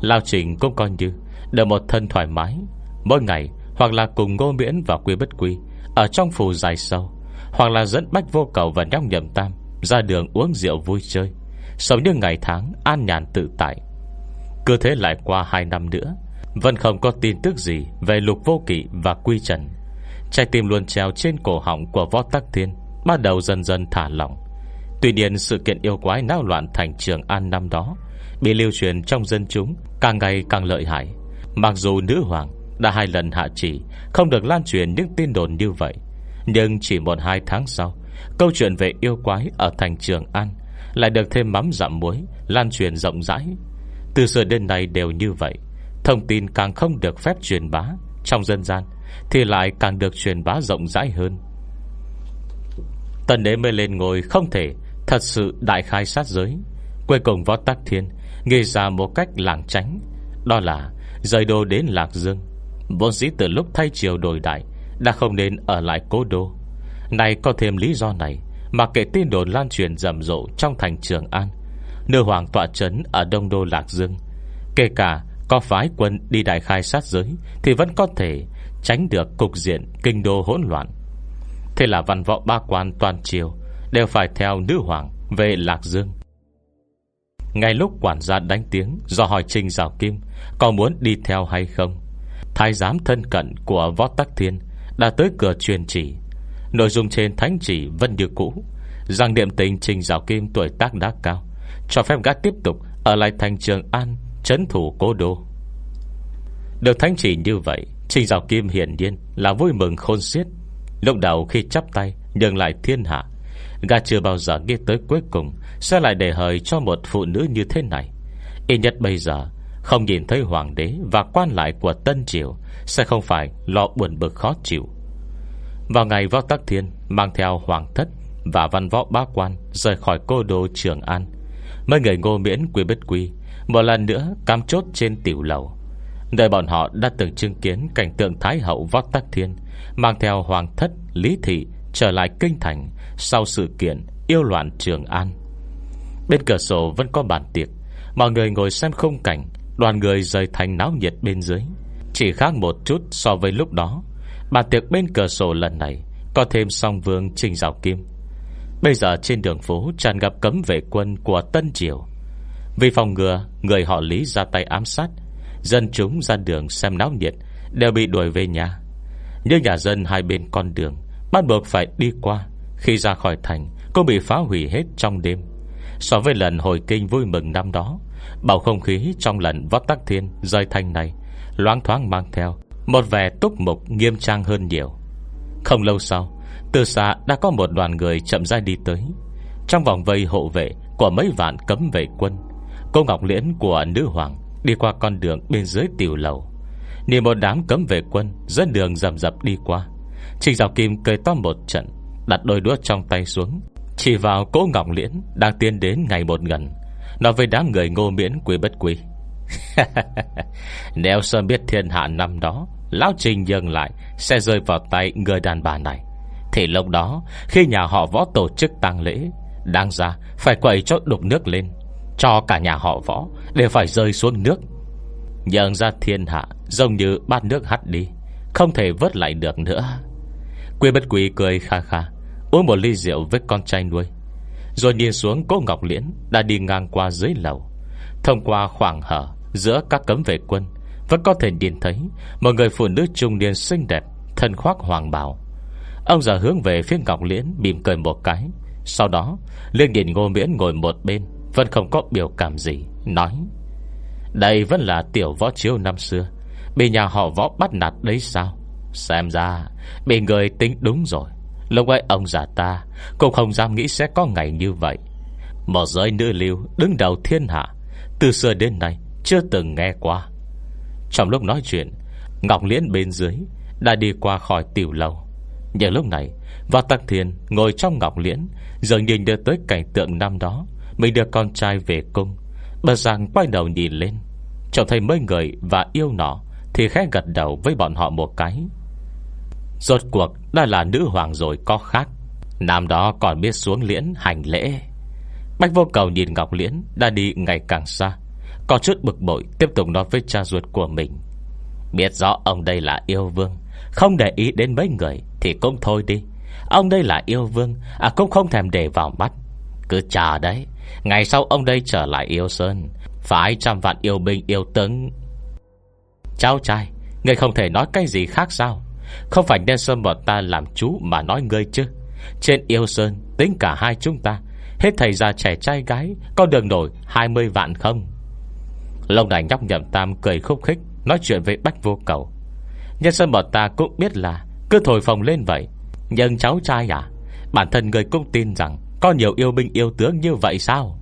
Lao trình cũng coi như Được một thân thoải mái, Mỗi ngày hoặc là cùng ngô miễn và quy bất quy Ở trong phù dài sâu, Hoặc là dẫn bách vô cầu và nhóc nhầm tam Ra đường uống rượu vui chơi, Sống như ngày tháng an nhàn tự tại. Cứ thế lại qua hai năm nữa, Vẫn không có tin tức gì Về lục vô kỵ và quy trần. Trái tim luôn treo trên cổ họng của võ tắc thiên, Bắt đầu dần dần thả lỏng. Tuy nhiên sự kiện yêu quái náo loạn thành trường An năm đó Bị lưu truyền trong dân chúng Càng ngày càng lợi hại. Mặc dù nữ hoàng đã hai lần hạ chỉ, Không được lan truyền những tin đồn như vậy, Nhưng chỉ một hai tháng sau, Câu chuyện về yêu quái ở thành trường An Lại được thêm mắm dặm muối, Lan truyền rộng rãi. Từ xưa đến nay đều như vậy, Thông tin càng không được phép truyền bá Trong dân gian Thì lại càng được truyền bá rộng rãi hơn. Tần đế mới lên ngồi không thể Thật sự đại khai sát giới. Cuối cùng võ tắc thiên Nghĩ ra một cách làng tránh. Đó là rời đô đến Lạc Dương. Vốn dĩ từ lúc thay chiều đổi đại, Đã không nên ở lại cố đô. Này có thêm lý do này, Mà kể tin đồn lan truyền rầm rộ Trong thành Trường An. Nữ hoàng tọa trấn ở Đông Đô Lạc Dương. Kể cả có phái quân đi đại khai sát giới, Thì vẫn có thể Tránh được cục diện kinh đô hỗn loạn. Thế là văn võ ba quan toàn triều Đều phải theo nữ hoàng Về Lạc Dương. Ngay lúc quản gia đánh tiếng Do hỏi Trình Giảo Kim Có muốn đi theo hay không, Thái giám thân cận của Võ Tắc Thiên Đã tới cửa truyền chỉ. Nội dung trên thánh chỉ vẫn như cũ, Rằng niệm tình Trình Giảo Kim tuổi tác đã cao, Cho phép gã tiếp tục Ở lại thành trường An Trấn thủ cố đô. Được thánh chỉ như vậy, Trình Giảo Kim hiển nhiên là vui mừng khôn xiết. Lúc đầu khi chắp tay Nhường lại thiên hạ Gà chưa bao giờ nghĩ tới cuối cùng Sẽ lại để hời cho một phụ nữ như thế này. Ít nhất bây giờ, Không nhìn thấy hoàng đế Và quan lại của Tân Triều Sẽ không phải lo buồn bực khó chịu. Vào ngày võ tắc thiên Mang theo hoàng thất Và văn võ bá quan Rời khỏi cô đô Trường An, Mấy người ngô miễn quy bất quy, Một lần nữa cam chốt trên tiểu lầu. Nơi bọn họ đã từng chứng kiến Cảnh tượng Thái hậu võ tắc thiên Mang theo hoàng thất Lý thị Trở lại kinh thành Sau sự kiện yêu loạn Trường An. Bên cửa sổ vẫn có bàn tiệc. Mọi người ngồi xem không cảnh, Đoàn người rời thành náo nhiệt bên dưới. Chỉ khác một chút so với lúc đó, Bàn tiệc bên cửa sổ lần này Có thêm song vương Trình Giảo Kim. Bây giờ trên đường phố tràn gặp cấm vệ quân của Tân Triều. Vì phòng ngừa, Người họ Lý ra tay ám sát, Dân chúng ra đường xem náo nhiệt Đều bị đuổi về nhà. Nhưng nhà dân hai bên con đường Bắt buộc phải đi qua. Khi ra khỏi thành Cũng bị phá hủy hết trong đêm. So với lần hồi kinh vui mừng năm đó, Bầu không khí trong lần vót tắc thiên Rơi thanh này Loáng thoáng mang theo Một vẻ túc mục nghiêm trang hơn nhiều. Không lâu sau, Từ xa đã có một đoàn người chậm rãi đi tới. Trong vòng vây hộ vệ Của mấy vạn cấm vệ quân, Cô Ngọc Liễn của nữ hoàng Đi qua con đường bên dưới tiểu lầu. Nhìn một đám cấm vệ quân Dẫn đường dầm dập đi qua Trình Giáo Kim cười to một trận, Đặt đôi đũa trong tay xuống. Chỉ vào cỗ ngọc liễn Đang tiến đến ngày một gần Nói với đám người ngô miễn quý bất quý Nếu sớm biết thiên hạ năm đó, Lão Trình dừng lại, Sẽ rơi vào tay người đàn bà này. Thì lúc đó, Khi nhà họ võ tổ chức tang lễ đang ra phải quậy cho đục nước lên, Cho cả nhà họ võ Đều phải rơi xuống nước. Nhận ra thiên hạ, Giống như bát nước hắt đi, Không thể vớt lại được nữa. Quy bất quý cười kha kha, Uống một ly rượu với con trai nuôi. Rồi nhìn xuống cô Ngọc Liễn Đã đi ngang qua dưới lầu. Thông qua khoảng hở Giữa các cấm vệ quân, Vẫn có thể nhìn thấy Một người phụ nữ trung niên xinh đẹp, Thân khoác hoàng bào. Ông già hướng về phía Ngọc Liễn Mỉm cười một cái, Sau đó Liên nhìn Ngô Miễn ngồi một bên, Vẫn không có biểu cảm gì, Nói, Đây vẫn là tiểu võ chiếu năm xưa, Bị nhà họ võ bắt nạt đấy sao? Xem ra, Bị người tính đúng rồi. Lúc ấy ông già ta Cũng không dám nghĩ sẽ có ngày như vậy. Một giới nữ lưu đứng đầu thiên hạ, Từ xưa đến nay Chưa từng nghe qua. Trong lúc nói chuyện, Ngọc Liễn bên dưới Đã đi qua khỏi tiểu lầu Nhưng lúc này Và Tăng Thiên ngồi trong Ngọc Liễn, Dường nhìn đưa tới cảnh tượng năm đó, Mình đưa con trai về cung Bà rằng quay đầu nhìn lên. Trông thấy mấy người và yêu nọ Thì khẽ gật đầu với bọn họ một cái. Rốt cuộc đã là nữ hoàng rồi có khác. Nam đó còn biết xuống liễn hành lễ. Bách vô cầu nhìn Ngọc Liễn, Đã đi ngày càng xa. Có chút bực bội, Tiếp tục nói với cha ruột của mình. Biết rõ ông đây là yêu vương, Không để ý đến mấy người Thì cũng thôi đi. Ông đây là yêu vương À cũng không thèm để vào mắt. Cứ chờ đấy, Ngày sau ông đây trở lại yêu sơn Phải trăm vạn yêu binh yêu tướng. Cháu trai, Người không thể nói cái gì khác sao? Không phải nên sơn bọn ta làm chú Mà nói ngươi chứ. Trên yêu sơn, tính cả hai chúng ta, Hết thầy già trẻ trai gái, Có đường nổi 20 vạn không? Lông này nhóc nhậm tam cười khúc khích, Nói chuyện với bách vô cầu. Nhân sơn bọn ta cũng biết là Cứ thổi phòng lên vậy. Nhưng cháu trai à Bản thân người cũng tin rằng Có nhiều yêu binh yêu tướng như vậy sao?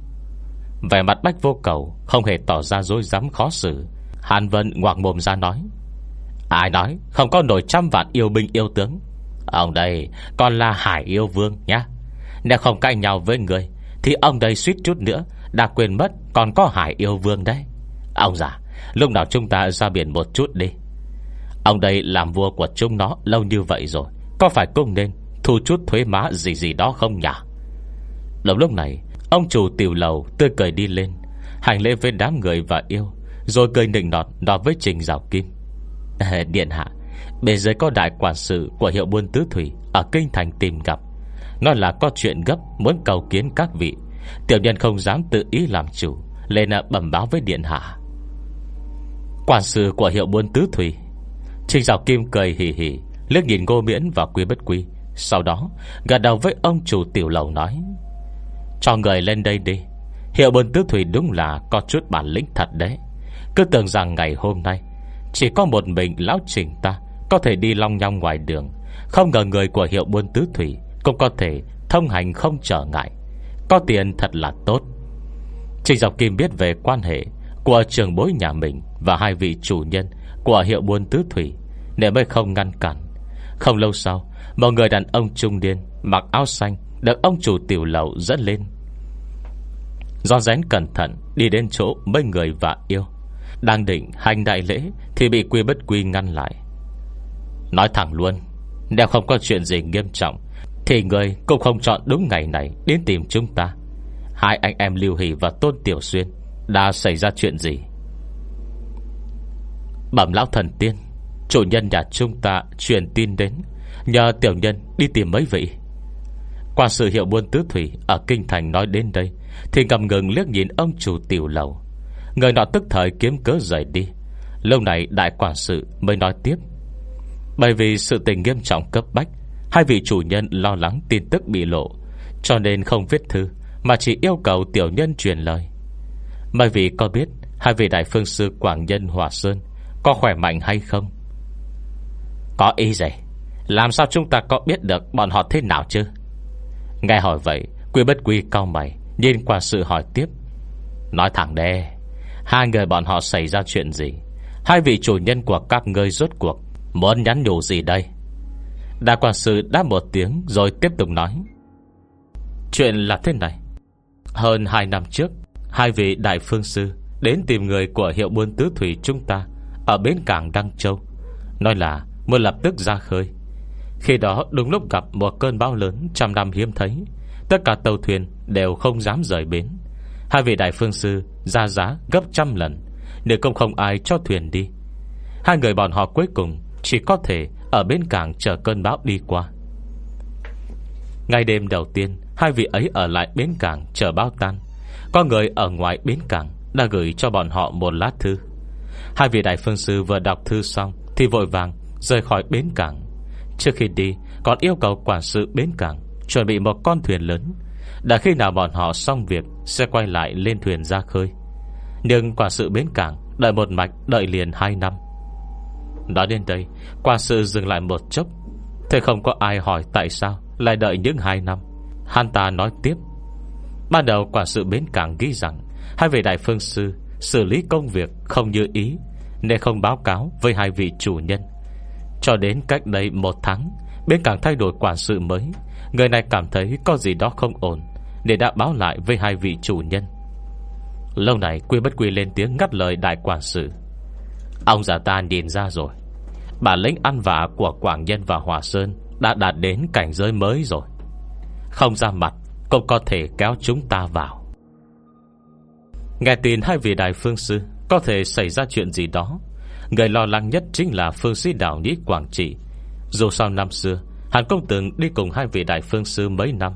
Vẻ mặt bách vô cầu Không hề tỏ ra dối rắm khó xử. Hàn Vân ngoạc mồm ra nói Ai nói không có nổi trăm vạn yêu binh yêu tướng? Ông đây còn là hải yêu vương nhá. Nếu không cãi nhau với người, Thì ông đây suýt chút nữa Đã quên mất còn có hải yêu vương đấy. Ông già, Lúc nào chúng ta ra biển một chút đi. Ông đây làm vua của chúng nó lâu như vậy rồi, Có phải cũng nên Thu chút thuế má gì gì đó không nhỉ? Lúc lúc này, Ông chủ tiểu lầu tươi cười đi lên, Hành lễ với đám người và yêu, Rồi cười nịnh nọt nói với Trình Giảo Kim. Điện hạ Bề dưới có đại quản sự của hiệu buôn tứ thủy Ở kinh thành tìm gặp. Nói là có chuyện gấp, muốn cầu kiến các vị. Tiểu nhân không dám tự ý làm chủ, Lên bẩm báo với điện hạ. Quản sự của hiệu buôn tứ thủy. Trình Giảo Kim cười hì hì Lước nhìn ngô miễn và quy bất quy. Sau đó, gật đầu với ông chủ tiểu lầu nói, Cho người lên đây đi. Hiệu buôn tứ thủy đúng là Có chút bản lĩnh thật đấy. Cứ tưởng rằng ngày hôm nay chỉ có một mình lão trình ta Có thể đi long nhong ngoài đường. Không ngờ người của hiệu buôn tứ thủy Cũng có thể thông hành không trở ngại. Có tiền thật là tốt. Trình Dọc Kim biết về quan hệ Của trường bối nhà mình Và hai vị chủ nhân Của hiệu buôn tứ thủy, Nên mới không ngăn cản. Không lâu sau, Một người đàn ông trung niên Mặc áo xanh Được ông chủ tiểu lầu dẫn lên. Do rén cẩn thận, Đi đến chỗ mấy người và yêu. Đang định hành đại lễ Thì bị quy bất quy ngăn lại. Nói thẳng luôn, Nếu không có chuyện gì nghiêm trọng, Thì người cũng không chọn đúng ngày này Đến tìm chúng ta. Hai anh em Lưu Hỷ và Tôn Tiểu Xuyên, Đã xảy ra chuyện gì? Bẩm lão thần tiên, Chủ nhân nhà chúng ta truyền tin đến, Nhờ tiểu nhân đi tìm mấy vị Quan sự hiệu buôn tứ thủy Ở Kinh Thành nói đến đây, Thì ngầm ngừng liếc nhìn ông chủ tiểu lầu. Người nọ tức thời kiếm cớ rời đi. Lâu này đại quản sự mới nói tiếp. Bởi vì sự tình nghiêm trọng cấp bách, Hai vị chủ nhân lo lắng tin tức bị lộ, Cho nên không viết thư, Mà chỉ yêu cầu tiểu nhân truyền lời. Bởi vì có biết Hai vị đại phương sư Quảng Nhân Hòa Sơn Có khỏe mạnh hay không? Có ý gì? Làm sao chúng ta có biết được Bọn họ thế nào chứ? Nghe hỏi vậy, Quy bất quy cao mày, Nhìn qua sự hỏi tiếp. Nói thẳng đê Hai người bọn họ xảy ra chuyện gì? Hai vị chủ nhân của các ngươi rốt cuộc Muốn nhắn nhủ gì đây? Đại quản sự đáp một tiếng Rồi tiếp tục nói. Chuyện là thế này. Hơn hai năm trước, Hai vị đại phương sư Đến tìm người của hiệu buôn tứ thủy chúng ta Ở bến cảng Đăng Châu. Nói là muốn lập tức ra khơi. Khi đó đúng lúc gặp một cơn bão lớn Trăm năm hiếm thấy, Tất cả tàu thuyền đều không dám rời bến. Hai vị đại phương sư ra giá gấp trăm lần, nếu không không ai cho thuyền đi. Hai người bọn họ cuối cùng Chỉ có thể ở bên cảng chờ cơn bão đi qua. Ngày đêm đầu tiên, Hai vị ấy ở lại bến cảng chờ bão tan. Có người ở ngoài bến cảng Đã gửi cho bọn họ một lá thư. Hai vị đại phương sư vừa đọc thư xong Thì vội vàng rời khỏi bến cảng. Trước khi đi, Còn yêu cầu quản sự bến cảng Chuẩn bị một con thuyền lớn, Đã khi nào bọn họ xong việc Sẽ quay lại lên thuyền ra khơi. Nhưng quả sự bến cảng Đợi một mạch đợi liền 2 năm. Nói đến đây, Quả sự dừng lại một chốc. Thế không có ai hỏi tại sao Lại đợi những 2 năm. Hắn ta nói tiếp. Ban đầu quả sự bến cảng ghi rằng Hai vị đại phương sư Xử lý công việc không như ý, Nên không báo cáo với hai vị chủ nhân. Cho đến cách đây một tháng Bên cảng thay đổi quản sự mới. Người này cảm thấy có gì đó không ổn Để đã báo lại với hai vị chủ nhân. Lâu này Quy bất quy lên tiếng ngắt lời đại quản sự. Ông già ta nhìn ra rồi. Bản lĩnh ăn vả của Quảng Nhân và Hòa Sơn Đã đạt đến cảnh giới mới rồi. Không ra mặt, Cũng có thể kéo chúng ta vào. Nghe tin hai vị đại phương sư, Có thể xảy ra chuyện gì đó. Người lo lắng nhất chính là phương sĩ đạo nhĩ Quảng Trị. Dù sao năm xưa Hàn công từng đi cùng hai vị đại phương sư mấy năm.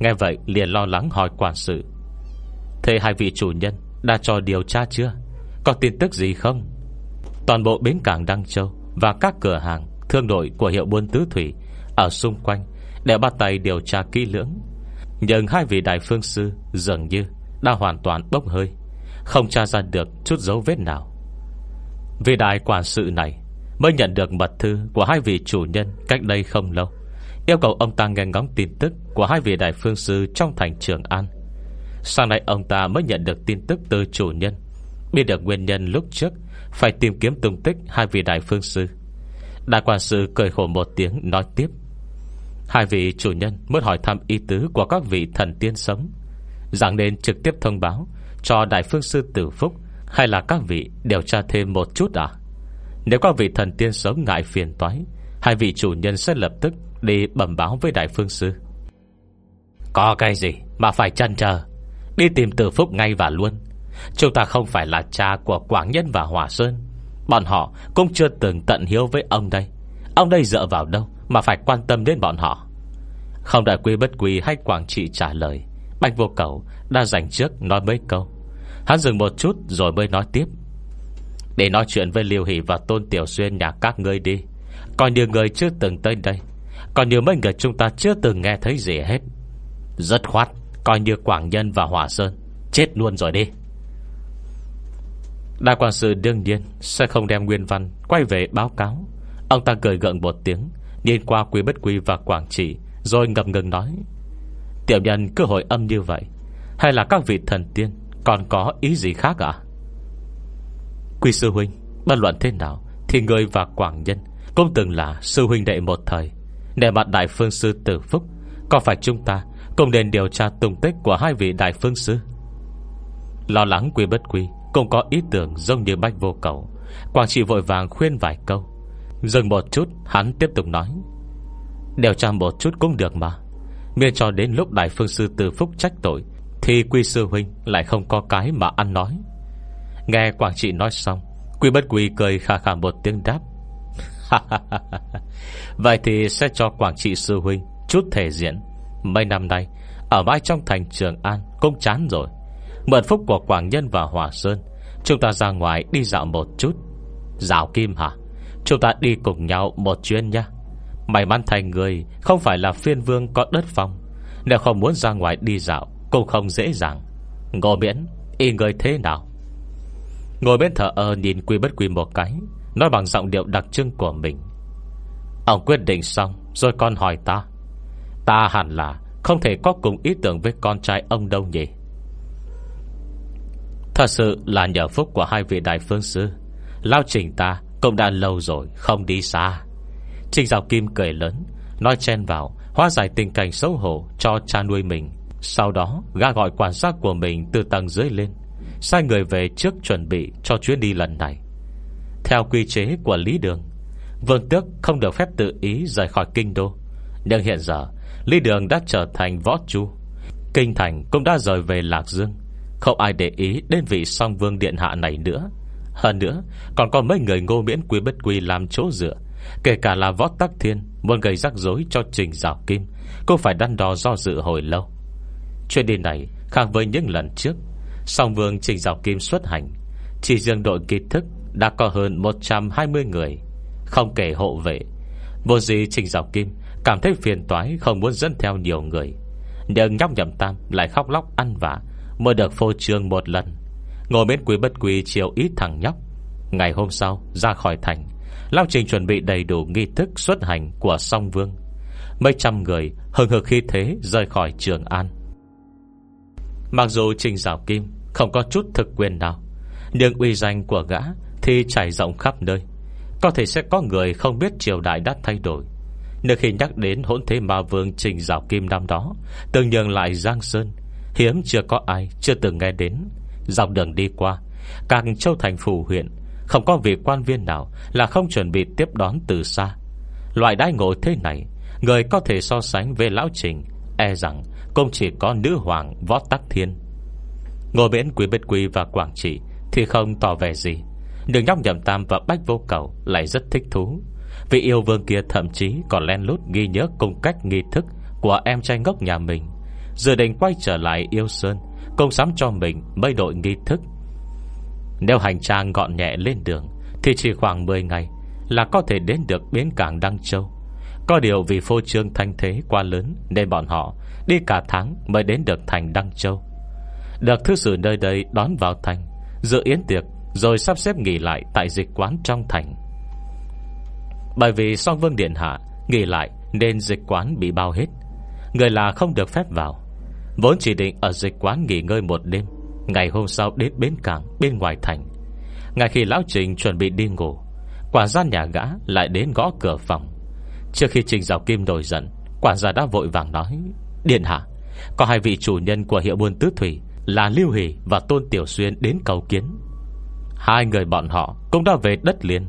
Nghe vậy liền lo lắng hỏi quản sự. Thế hai vị chủ nhân Đã cho điều tra chưa? Có tin tức gì không? Toàn bộ bến cảng Đăng Châu Và các cửa hàng thương đội của hiệu buôn tứ thủy Ở xung quanh Đều bắt tay điều tra kỹ lưỡng. Nhưng hai vị đại phương sư Dường như đã hoàn toàn bốc hơi, Không tra ra được chút dấu vết nào. Vị đại quản sự này Mới nhận được mật thư của hai vị chủ nhân Cách đây không lâu, Yêu cầu ông ta nghe ngóng tin tức Của hai vị đại phương sư trong thành Trường An. Sau này ông ta mới nhận được tin tức từ chủ nhân. Biết được nguyên nhân lúc trước, Phải tìm kiếm tung tích hai vị đại phương sư. Đại quản sự cười khổ một tiếng, nói tiếp. Hai vị chủ nhân muốn hỏi thăm ý tứ Của các vị thần tiên sống. Rằng nên trực tiếp thông báo Cho đại phương sư tử phúc Hay là các vị điều tra thêm một chút à? Nếu các vị thần tiên sống ngại phiền toái, Hai vị chủ nhân sẽ lập tức Đi bẩm báo với đại phương sư. Có cái gì mà phải chăn chờ Đi tìm từ phúc ngay và luôn. Chúng ta không phải là cha của Quảng Nhân và Hòa Sơn. Bọn họ cũng chưa từng tận hiếu với ông đây. Ông đây dựa vào đâu Mà phải quan tâm đến bọn họ? Không đợi quy bất quy hay Quảng Trị trả lời, Bạch vô cầu đã dành trước nói mấy câu. Hắn dừng một chút rồi mới nói tiếp. Để nói chuyện với Liêu Hỷ và Tôn Tiểu Xuyên nhà các ngươi đi. Còn nhiều người chưa từng tới đây. Còn nhiều mấy người chúng ta chưa từng nghe thấy gì hết. Rất khoát. Coi như Quảng Nhân và Hòa Sơn, Chết luôn rồi đi. Đại quản sự đương nhiên Sẽ không đem nguyên văn quay về báo cáo. Ông ta cười gượng một tiếng, Nhìn qua quý bất quý và quảng trị Rồi ngập ngừng nói, Tiểu nhân cơ hội âm như vậy, Hay là các vị thần tiên Còn có ý gì khác à? Quý sư huynh, Bất luận thế nào Thì người và quảng nhân Cũng từng là sư huynh đệ một thời. Để mặt đại phương sư tử phúc, Có phải chúng ta cũng nên điều tra tung tích của hai vị đại phương sư. Lo lắng quy bất quy, Cũng có ý tưởng giống như bách vô cầu. Quảng trị vội vàng khuyên vài câu. Dừng một chút, hắn tiếp tục nói. Điều tra một chút cũng được mà. Miễn cho đến lúc đại phương sư từ phúc trách tội, Thì quy sư huynh lại không có cái mà ăn nói. Nghe Quảng trị nói xong, Quy bất quy cười khà khà một tiếng đáp. Vậy thì sẽ cho Quảng trị sư huynh Chút thể diện. Mấy năm nay, Ở mãi trong thành Trường An Cũng chán rồi. Mượn phúc của Quảng Nhân và Hòa Sơn, Chúng ta ra ngoài đi dạo một chút. Dạo kim hả? Chúng ta đi cùng nhau một chuyến nha May mắn thành người, Không phải là phiên vương có đất phong. Nếu không muốn ra ngoài đi dạo Cũng không dễ dàng. Ngô miễn, Y người thế nào? Ngồi bên thờ ơ nhìn quy bất quy một cái, Nói bằng giọng điệu đặc trưng của mình. Ông quyết định xong, Rồi con hỏi ta. Ta hẳn là không thể có cùng ý tưởng với con trai ông đâu nhỉ? Thật sự là nhờ phúc của hai vị đại phương sư. Lao trình ta cũng đã lâu rồi Không đi xa. Trình Giáo Kim cười lớn, Nói chen vào, Hóa giải tình cảnh xấu hổ cho cha nuôi mình. Sau đó, gã gọi quản sát của mình Từ tầng dưới lên, Sai người về trước chuẩn bị cho chuyến đi lần này. Theo quy chế của Lý Đường, Vương Tước không được phép tự ý rời khỏi kinh đô. Nhưng hiện giờ Lý Đường đã trở thành võ chu. Kinh thành cũng đã rời về Lạc Dương. Không ai để ý đến vị song vương điện hạ này nữa. Hơn nữa, Còn có mấy người ngô miễn quý bất quy làm chỗ dựa. Kể cả là võ tắc thiên, Muốn gây rắc rối cho trình rào kim, Cũng phải đắn đo do dự hồi lâu. Chuyện đi này khác với những lần trước. Song vương trình rào kim xuất hành, Chỉ riêng đội kỳ thức Đã có hơn 120 người, Không kể hộ vệ. Vô gì trình rào kim Cảm thấy phiền toái, không muốn dẫn theo nhiều người. Nhưng nhóc nhậm tam lại khóc lóc ăn vả Mới được phô trương một lần. Ngồi bên quý bất quý chiều ít thằng nhóc. Ngày hôm sau, ra khỏi thành, Lao Trình chuẩn bị đầy đủ nghi thức xuất hành của song vương. Mấy trăm người hừng hực khi thế rời khỏi Trường An. Mặc dù Trình Giảo Kim không có chút thực quyền nào, Nhưng uy danh của gã thì trải rộng khắp nơi. Có thể sẽ có người không biết triều đại đã thay đổi. Nếu khi nhắc đến hỗn thế ma vương Trình Giảo Kim năm đó Tương nhường lại Giang Sơn, Hiếm chưa có ai chưa từng nghe đến. Dọc đường đi qua Các châu thành phủ huyện, Không có vị quan viên nào Là không chuẩn bị tiếp đón từ xa. Loại đãi ngộ thế này, Người có thể so sánh với Lão Trình E rằng cũng chỉ có nữ hoàng Võ Tắc Thiên. Ngồi bên Quý bích Quý và Quảng Trị Thì không tỏ vẻ gì Đường nhóc nhầm tam và bách vô cầu Lại rất thích thú. Vị yêu vương kia thậm chí còn len lút ghi nhớ Cùng cách nghi thức của em trai ngốc nhà mình. Dự định quay trở lại yêu Sơn Công sắm cho mình mấy đội nghi thức. Nếu hành trang gọn nhẹ lên đường, Thì chỉ khoảng 10 ngày Là có thể đến được bến cảng Đăng Châu. Có điều vì phô trương thanh thế quá lớn Nên bọn họ đi cả tháng Mới đến được thành Đăng Châu. Được thư sử nơi đây đón vào thành, Dự yến tiệc Rồi sắp xếp nghỉ lại tại dịch quán trong thành. Bởi vì song vương điện hạ Nghỉ lại nên dịch quán bị bao hết. Người là không được phép vào. Vốn chỉ định ở dịch quán nghỉ ngơi một đêm, Ngày hôm sau đến bến cảng, Bên ngoài thành. Ngay khi Lão Trình chuẩn bị đi ngủ, Quả gian nhà gã lại đến gõ cửa phòng. Trước khi Trình Giảo Kim nổi giận Quản gia đã vội vàng nói, Điện hạ, Có hai vị chủ nhân của hiệu buôn tứ thủy Là Lưu Hỷ và Tôn Tiểu Xuyên đến cầu kiến. Hai người bọn họ Cũng đã về đất liền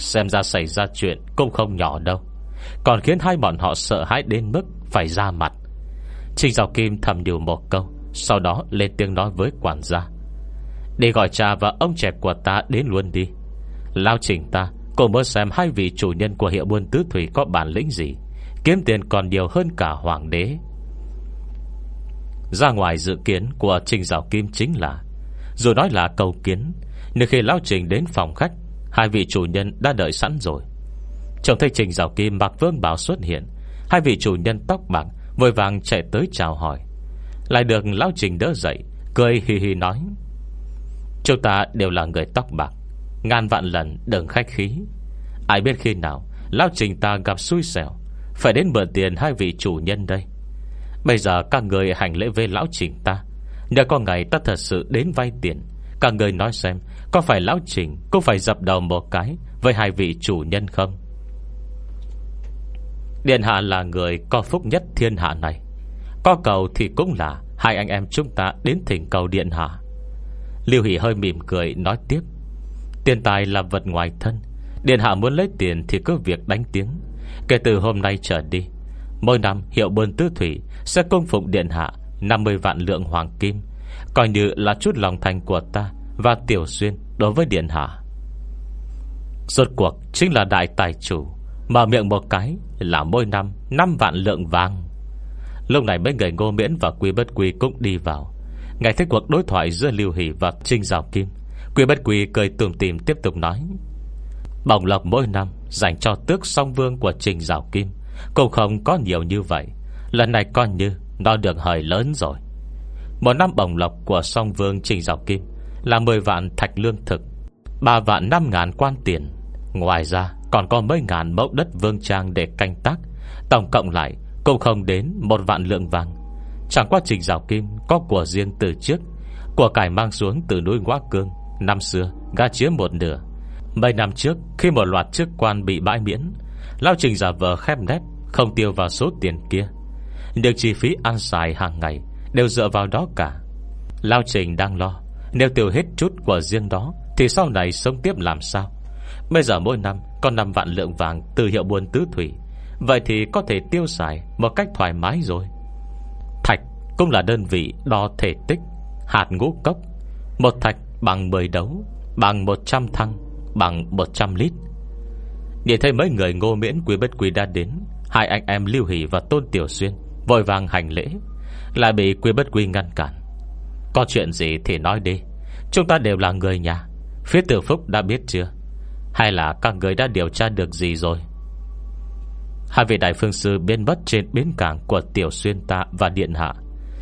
Xem ra xảy ra chuyện cũng không nhỏ đâu. Còn khiến hai bọn họ sợ hãi đến mức Phải ra mặt. Trình Giảo Kim thầm điều một câu, Sau đó lên tiếng nói với quản gia. Đi gọi cha và ông trẻ của ta đến luôn đi. Lao trình ta Cũng muốn xem hai vị chủ nhân của hiệu buôn tứ thủy Có bản lĩnh gì, Kiếm tiền còn nhiều hơn cả hoàng đế. Ra ngoài dự kiến của Trình Giáo Kim chính là, Dù nói là cầu kiến, Nhưng khi Lao Trình đến phòng khách Hai vị chủ nhân đã đợi sẵn rồi. Trông thấy Trình Giảo Kim mặc vương bảo xuất hiện, Hai vị chủ nhân tóc bạc Vội vàng chạy tới chào hỏi. Lại được Lão Trình đỡ dậy, Cười hì hì nói, Chúng ta đều là người tóc bạc, Ngàn vạn lần đừng khách khí. Ai biết khi nào Lão Trình ta gặp xui xẻo, Phải đến mượn tiền hai vị chủ nhân đây. Bây giờ các người hành lễ với Lão Trình ta, Nhờ có ngày ta thật sự đến vay tiền, Các người nói xem có phải Lão Trình cũng phải dập đầu một cái Với hai vị chủ nhân không? Điện hạ là người có phúc nhất thiên hạ này. Có cầu thì cũng là Hai anh em chúng ta đến thỉnh cầu điện hạ. Lưu Hỷ hơi mỉm cười nói tiếp. Tiền tài là vật ngoài thân. Điện hạ muốn lấy tiền thì cứ việc đánh tiếng. Kể từ hôm nay trở đi, Mỗi năm hiệu bơn tứ thủy Sẽ công phụng điện hạ 50 vạn lượng hoàng kim, Coi như là chút lòng thành của ta. Và tiểu xuyên đối với điện hạ. Rốt cuộc chính là đại tài chủ Mở miệng một cái là mỗi năm 5 vạn lượng vàng. Lúc này mấy người ngô miễn và quy bất quy cũng đi vào. Ngày thấy cuộc đối thoại giữa Lưu Hỷ và Trinh Giảo Kim, Quy bất quy cười tùm tìm tiếp tục nói Bỏng lộc mỗi năm Dành cho tước song vương của Trình Giảo Kim, Cũng không có nhiều như vậy. Lần này coi như Nó được hời lớn rồi. Một năm bỏng lộc của song vương Trình Giảo Kim là 10 vạn thạch lương thực 3 vạn 5 ngàn quan tiền. Ngoài ra, còn có mấy ngàn mẫu đất vương trang để canh tác. Tổng cộng lại, Cũng không đến một vạn lượng vàng. Chẳng quá trình rào kim Có của riêng từ trước, Của cải mang xuống từ núi Ngoá Cương, Năm xưa, ga chiếm một nửa. Mấy năm trước, khi một loạt chức quan bị bãi miễn Lao trình giả vờ khép nét Không tiêu vào số tiền kia. Được chi phí ăn xài hàng ngày, Đều dựa vào đó cả. Lao trình đang lo nếu tiêu hết chút của riêng đó, Thì sau này sống tiếp làm sao? Bây giờ mỗi năm, có 5 vạn lượng vàng từ hiệu buôn tứ thủy. Vậy thì có thể tiêu xài Một cách thoải mái rồi. Thạch Cũng là đơn vị đo thể tích, Hạt ngũ cốc. Một thạch bằng 10 đấu, Bằng 100 thăng, Bằng 100 lít. Nhìn thấy mấy người ngô miễn quý bất quý đã đến, Hai anh em Lưu Hỷ và Tôn Tiểu Xuyên Vội vàng hành lễ, Lại bị quý bất quý ngăn cản. Có chuyện gì thì nói đi. Chúng ta đều là người nhà. Phía tử phúc đã biết chưa? Hay là các người đã điều tra được gì rồi? Hai vị đại phương sư biến mất trên bến cảng Của Tiểu Xuyên ta và Điện Hạ.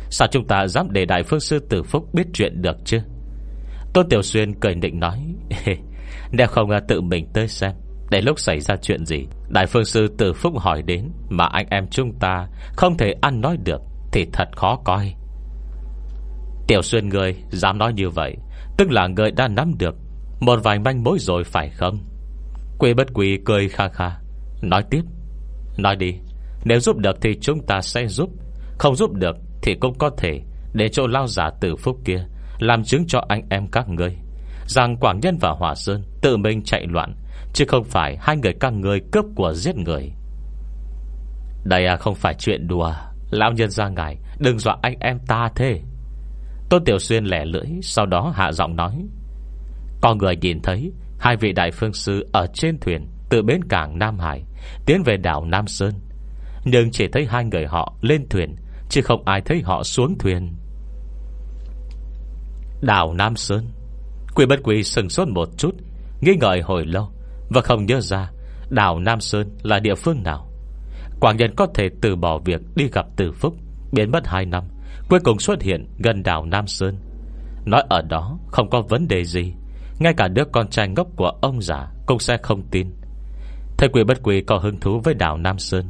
Sao chúng ta dám để đại phương sư tử phúc biết chuyện được chứ? Tôn Tiểu Xuyên cười định nói Nếu không à, tự mình tới xem, Để lúc xảy ra chuyện gì, Đại phương sư tử phúc hỏi đến, Mà anh em chúng ta không thể ăn nói được, Thì thật khó coi. Tiểu Xuyên người dám nói như vậy, Tức là người đã nắm được Một vài manh mối rồi phải không? Quê bất quỷ cười kha kha, Nói tiếp, Nói đi, Nếu giúp được thì chúng ta sẽ giúp, Không giúp được thì cũng có thể Để chỗ lao giả tử phúc kia Làm chứng cho anh em các ngươi, Rằng Quảng Nhân và Hòa Sơn Tự mình chạy loạn, Chứ không phải hai người các người cướp của giết người. Đây à không phải chuyện đùa, Lão nhân ra ngài, Đừng dọa anh em ta thế. Tôn Tiểu Xuyên lẻ lưỡi, Sau đó hạ giọng nói. Có người nhìn thấy, Hai vị đại phương sư ở trên thuyền, Từ bến cảng Nam Hải, Tiến về đảo Nam Sơn. Nhưng chỉ thấy hai người họ lên thuyền, Chứ không ai thấy họ xuống thuyền. Đảo Nam Sơn. Quỷ bất quỷ sừng sốt một chút, Nghi ngợi hồi lâu, Và không nhớ ra Đảo Nam Sơn là địa phương nào. Quảng nhân có thể từ bỏ việc đi gặp Từ Phúc, Biến mất 2 năm Cuối cùng xuất hiện gần đảo Nam Sơn. Nói ở đó, không có vấn đề gì. Ngay cả đứa con trai ngốc của ông già Cũng sẽ không tin. Thầy quỷ bất quỷ có hứng thú với đảo Nam Sơn.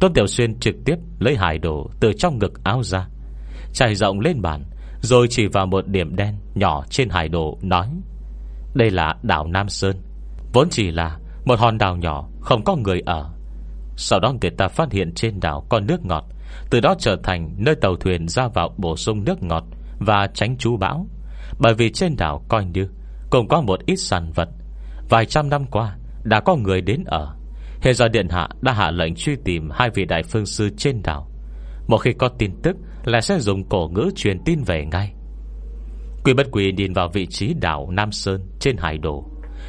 Tôn Tiểu Xuyên trực tiếp lấy hải đồ Từ trong ngực áo ra, Trải rộng lên bàn, Rồi chỉ vào một điểm đen nhỏ trên hải đồ, Nói, Đây là đảo Nam Sơn. Vốn chỉ là một hòn đảo nhỏ, Không có người ở. Sau đó người ta phát hiện trên đảo có nước ngọt từ đó trở thành nơi tàu thuyền ra vào bổ sung nước ngọt Và tránh chú bão. Bởi vì trên đảo coi như Cũng có một ít sản vật. Vài trăm năm qua, Đã có người đến ở. Hiện giờ Điện Hạ đã hạ lệnh truy tìm Hai vị đại phương sư trên đảo. Một khi có tin tức là sẽ dùng cổ ngữ truyền tin về ngay. Quỷ bất quỷ nhìn vào vị trí đảo Nam Sơn Trên hải đồ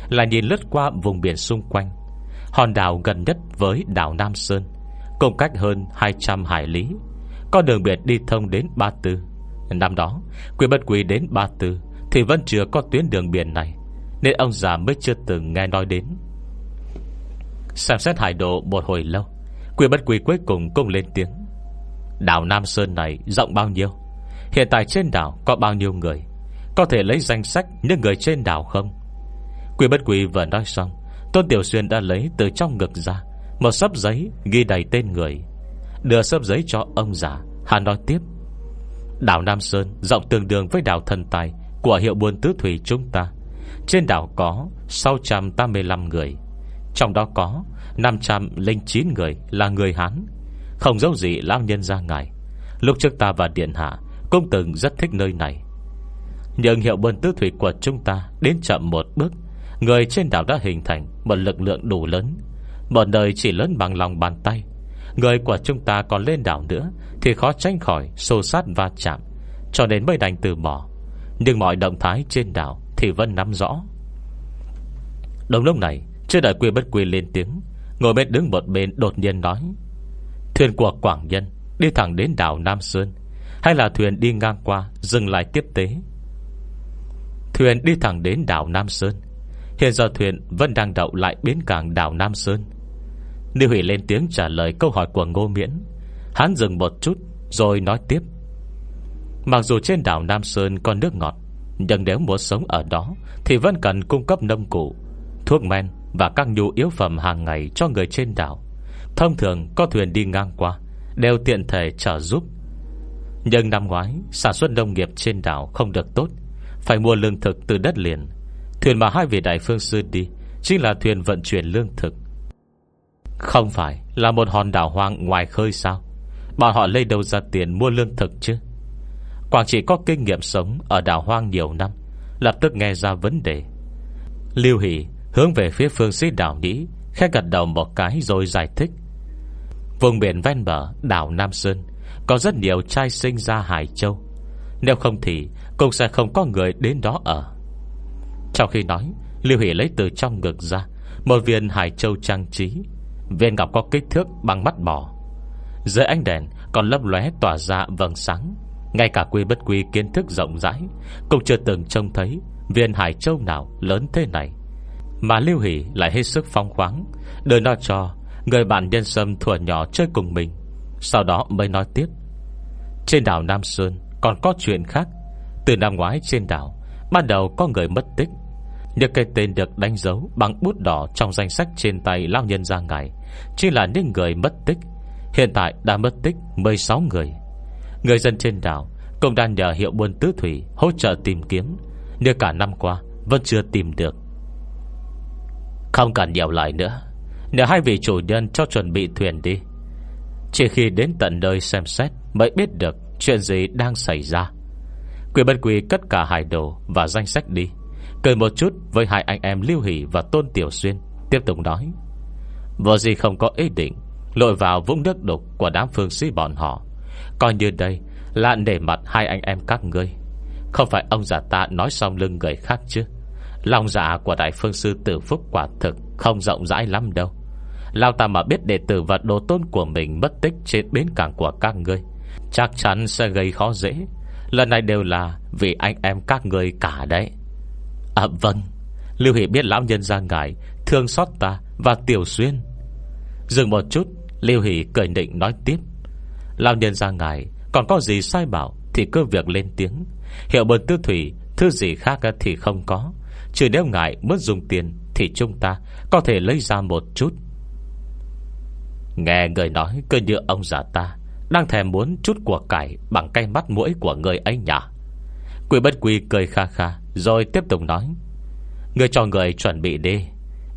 Là nhìn lướt qua vùng biển xung quanh. Hòn đảo gần nhất với đảo Nam Sơn. Cùng cách hơn 200 hải lý. Có đường biển đi thông đến Ba Tư. Năm đó, Quỷ bất quỷ đến Ba Tư Thì vẫn chưa có tuyến đường biển này, Nên ông già mới chưa từng nghe nói đến. Xem xét hải đồ một hồi lâu, Quỷ bất quỷ cuối cùng cũng lên tiếng. Đảo Nam Sơn này rộng bao nhiêu? Hiện tại trên đảo có bao nhiêu người? Có thể lấy danh sách những người trên đảo không? Quỷ bất quỷ vừa nói xong, Tôn Tiểu Xuyên đã lấy từ trong ngực ra một sấp giấy ghi đầy tên người. Đưa sấp giấy cho ông già, Hà nói tiếp. Đảo Nam Sơn rộng tương đương với đảo thần tài Của hiệu buôn tứ thủy chúng ta. Trên đảo có 685 người, trong đó có 509 người là người Hán. Không dấu gì lao nhân ra ngài. Lúc trước ta và Điện Hạ Cũng từng rất thích nơi này. Nhưng hiệu Buôn tứ thủy của chúng ta Đến chậm một bước. Người trên đảo đã hình thành một lực lượng đủ lớn. Một nơi chỉ lớn bằng lòng bàn tay. Người của chúng ta còn lên đảo nữa, Thì khó tránh khỏi xô sát va chạm, Cho đến mới đành từ bỏ. Nhưng mọi động thái trên đảo Thì vẫn nắm rõ. Đồng lúc này, chưa đợi quy bất quy lên tiếng Ngồi bên đứng một bên đột nhiên nói, Thuyền của Quảng Nhân Đi thẳng đến đảo Nam Sơn, Hay là thuyền đi ngang qua Dừng lại tiếp tế? Thuyền đi thẳng đến đảo Nam Sơn. Hiện giờ thuyền vẫn đang đậu lại bến cảng đảo Nam Sơn. Niêu Hỷ lên tiếng trả lời câu hỏi của Ngô Miễn. Hắn dừng một chút, Rồi nói tiếp. Mặc dù trên đảo Nam Sơn có nước ngọt, Nhưng nếu muốn sống ở đó, Thì vẫn cần cung cấp nông cụ, Thuốc men và các nhu yếu phẩm hàng ngày cho người trên đảo. Thông thường, có thuyền đi ngang qua, Đều tiện thể trợ giúp. Nhưng năm ngoái, Sản xuất nông nghiệp trên đảo không được tốt, Phải mua lương thực từ đất liền. Thuyền mà hai vị đại phương sư đi, Chính là thuyền vận chuyển lương thực. Không phải là một hòn đảo hoang ngoài khơi sao? Bọn họ lấy đâu ra tiền mua lương thực chứ? Quảng trị có kinh nghiệm sống Ở đảo hoang nhiều năm, Lập tức nghe ra vấn đề. Lưu Hỷ Hướng về phía phương sĩ đảo Nhĩ Khẽ gật đầu một cái rồi giải thích. Vùng biển ven bờ, đảo Nam Sơn, Có rất nhiều trai sinh ra Hải Châu. Nếu không thì Cũng sẽ không có người đến đó ở. Trong khi nói, Lưu Hỷ lấy từ trong ngực ra Một viên Hải Châu trang trí. Viên ngọc có kích thước bằng mắt bò Dưới ánh đèn, còn lấp lóe tỏa ra vầng sáng. Ngay cả quy bất quy kiến thức rộng rãi, Cũng chưa từng trông thấy Viên Hải Châu nào lớn thế này. Mà Lưu Hỷ lại hết sức phong khoáng Đời nó cho Người bạn nhân sâm thuở nhỏ chơi cùng mình. Sau đó mới nói tiếp, Trên đảo Nam Sơn còn có chuyện khác. Từ năm ngoái trên đảo, Ban đầu có người mất tích những cái tên được đánh dấu bằng bút đỏ Trong danh sách trên tay lao nhân ra ngài, Chỉ là những người mất tích. Hiện tại đã mất tích 16 người. Người dân trên đảo Cũng đang nhờ hiệu buôn tứ thủy Hỗ trợ tìm kiếm Nhưng cả năm qua vẫn chưa tìm được. Không cần nhiều lại nữa, Nhờ hai vị chủ nhân cho chuẩn bị thuyền đi. Chỉ khi đến tận nơi xem xét Mới biết được chuyện gì đang xảy ra. Quyền bất quỳ cất cả hải đồ Và danh sách đi. Cười một chút với hai anh em Lưu Hỷ và Tôn Tiểu Xuyên, Tiếp tục nói. Vô gì không có ý định Lội vào vũng nước đục của đám phương sĩ bọn họ. Coi như đây Là để mặt hai anh em các ngươi. Không phải ông già ta nói xong lưng người khác chứ? Lòng dạ của đại phương sư tử phúc quả thực Không rộng rãi lắm đâu. Lao ta mà biết đệ tử và đồ tôn của mình Mất tích trên bến cảng của các ngươi, Chắc chắn sẽ gây khó dễ. Lần này đều là vì anh em các ngươi cả đấy. À vâng. Lưu Hỷ biết lão nhân ra ngài Thương xót ta và Tiểu Xuyên. Dừng một chút, Lưu Hỷ cười định nói tiếp. Lão nhân ra ngài Còn có gì sai bảo Thì cứ việc lên tiếng. Hiệu bần tư thủy, Thứ gì khác thì không có. Trừ nếu ngài muốn dùng tiền Thì chúng ta có thể lấy ra một chút. Nghe người nói cơ như ông già ta Đang thèm muốn chút của cải Bằng cây mắt mũi của người ấy nhả Quỷ bất quỷ cười kha kha. Rồi tiếp tục nói, Người cho người chuẩn bị đi.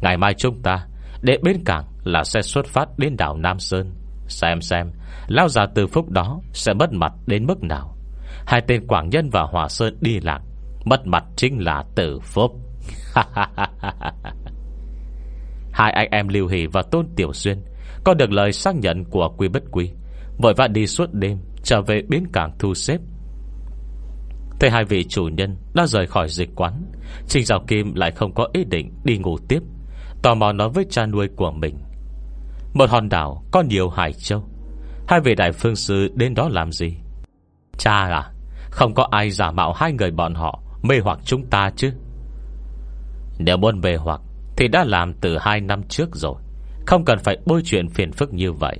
Ngày mai chúng ta Để bên cảng là sẽ xuất phát đến đảo Nam Sơn. Xem xem Lao già từ phúc đó sẽ mất mặt đến mức nào. Hai tên Quảng Nhân và Hòa Sơn đi lạc, Mất mặt chính là tử phúc. Hai anh em Lưu Hỷ và Tôn Tiểu Xuyên Có được lời xác nhận của Quy Bất Quy, Vội vã đi suốt đêm Trở về bến cảng thu xếp. Thấy hai vị chủ nhân đã rời khỏi dịch quán, Trình Giảo Kim lại không có ý định đi ngủ tiếp, Tò mò nói với cha nuôi của mình. Một hòn đảo có nhiều hải châu, Hai vị đại phương sư đến đó làm gì? Cha à Không có ai giả mạo hai người bọn họ Mê hoặc chúng ta chứ? Nếu muốn mê hoặc Thì đã làm từ hai năm trước rồi, Không cần phải bôi chuyện phiền phức như vậy.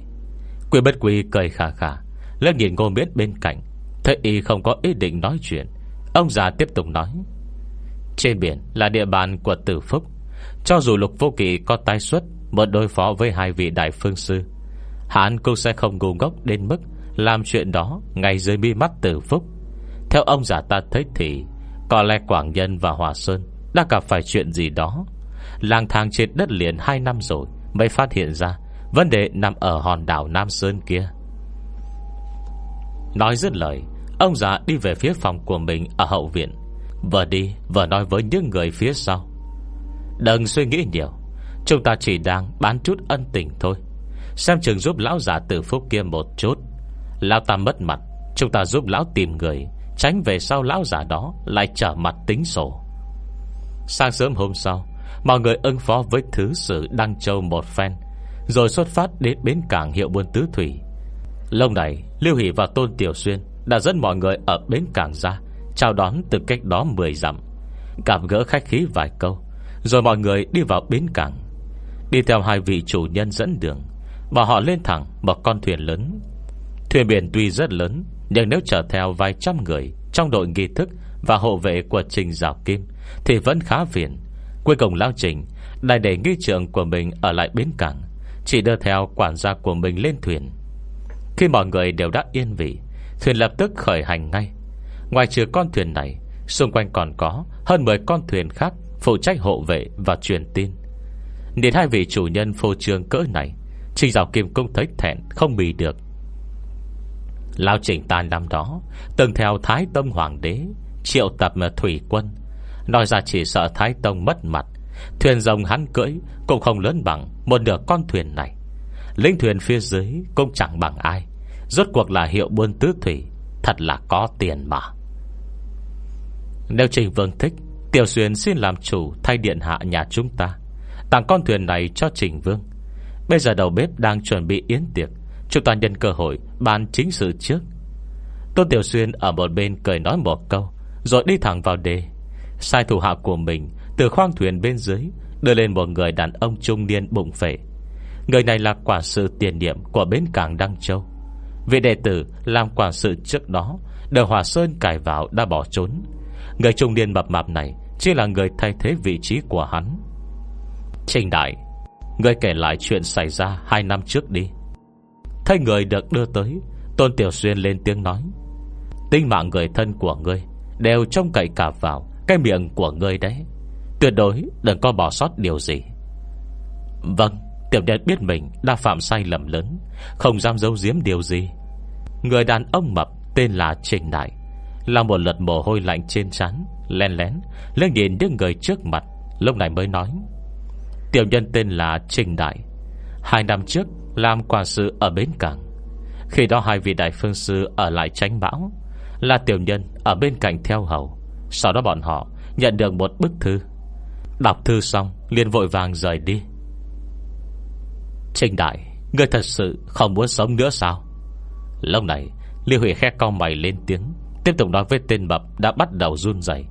Quỷ bất quỷ cười khà khà Lên nhìn ngô miết bên cạnh Thấy y không có ý định nói chuyện, Ông già tiếp tục nói. Trên biển là địa bàn của tử phúc. Cho dù lục vô kỳ có tái xuất Một đối phó với hai vị đại phương sư Hắn cũng sẽ không ngu ngốc đến mức Làm chuyện đó Ngay dưới mi mắt tử phúc. Theo ông già ta thấy thì, Có lẽ Quảng Nhân và Hòa Sơn Đã gặp phải chuyện gì đó. Lang thang trên đất liền hai năm rồi Mới phát hiện ra Vấn đề nằm ở hòn đảo Nam Sơn kia. Nói dứt lời Ông già đi về phía phòng của mình Ở hậu viện. Vừa đi, vừa nói với những người phía sau. Đừng suy nghĩ nhiều. Chúng ta chỉ đang bán chút ân tình thôi. Xem chừng giúp lão già tử phúc kia một chút. Lão ta mất mặt. Chúng ta giúp lão tìm người. Tránh về sau lão già đó Lại trở mặt tính sổ. Sáng sớm hôm sau, Mọi người ưng phó với thứ sự Đăng Châu một phen, Rồi xuất phát đến bến cảng hiệu buôn tứ thủy. Lâu này, Lưu Hỷ và Tôn Tiểu Xuyên đã dẫn mọi người ở bến cảng ra Chào đón từ cách đó 10 dặm. Cảm gỡ khách khí vài câu, Rồi mọi người đi vào bến cảng Đi theo hai vị chủ nhân dẫn đường Và họ lên thẳng một con thuyền lớn. Thuyền biển tuy rất lớn, Nhưng nếu chở theo vài trăm người Trong đội nghi thức và hộ vệ của Trình Giảo Kim Thì vẫn khá phiền. Cuối cùng Lao Trình Đại để nghi trưởng của mình ở lại bến cảng Chỉ đưa theo quản gia của mình lên thuyền. Khi mọi người đều đã yên vị Thuyền lập tức khởi hành ngay. Ngoài trừ con thuyền này, Xung quanh còn có hơn 10 con thuyền khác Phụ trách hộ vệ và truyền tin. Nhìn hai vị chủ nhân phô trương cỡ này, Trình Giảo Kim cũng thấy thẹn, Không bị được. Lao trình ta năm đó, Từng theo Thái Tông Hoàng đế, Triệu tập thủy quân. Nói ra chỉ sợ Thái Tông mất mặt, Thuyền rồng hắn cưỡi Cũng không lớn bằng một nửa con thuyền này. Linh thuyền phía dưới cũng chẳng bằng ai. Rốt cuộc là hiệu buôn tứ thủy, Thật là có tiền mà. Nếu Trình Vương thích, Tiểu Xuyên xin làm chủ thay điện hạ nhà chúng ta, Tặng con thuyền này cho Trình Vương. Bây giờ đầu bếp đang chuẩn bị yến tiệc, Chúng ta nhân cơ hội Bàn chính sự trước. Tôn Tiểu Xuyên ở một bên cười nói một câu, Rồi đi thẳng vào đề Sai thủ hạ của mình Từ khoang thuyền bên dưới Đưa lên một người đàn ông trung niên bụng phệ. Người này là quả sự tiền nhiệm Của bến cảng Đăng Châu. Vị đệ tử làm quản sự trước đó Đều Hòa Sơn cải vào đã bỏ trốn. Người trung niên mập mạp này Chỉ là người thay thế vị trí của hắn. Trình đại Người kể lại chuyện xảy ra Hai năm trước đi. Thấy người được đưa tới, Tôn Tiểu Xuyên lên tiếng nói Tinh mạng người thân của ngươi Đều trông cậy cả vào Cái miệng của ngươi đấy. Tuyệt đối đừng có bỏ sót điều gì. Vâng. Tiểu đệ biết mình đã phạm sai lầm lớn, Không dám giấu giếm điều gì. Người đàn ông mập tên là Trình Đại Là một lượt mồ hôi lạnh trên trán Len lén Lên nhìn những người trước mặt, Lúc này mới nói, Tiểu nhân tên là Trình Đại Hai năm trước làm quản sự ở Bến Cảng. Khi đó hai vị đại phương sư Ở lại tránh bão, Là tiểu nhân ở bên cạnh theo hầu. Sau đó bọn họ nhận được một bức thư. Đọc thư xong liền vội vàng rời đi. Trình Đại, Người thật sự không muốn sống nữa sao? Lúc này Liêu Hủy khét con mày lên tiếng, Tiếp tục nói với tên mập đã bắt đầu run dậy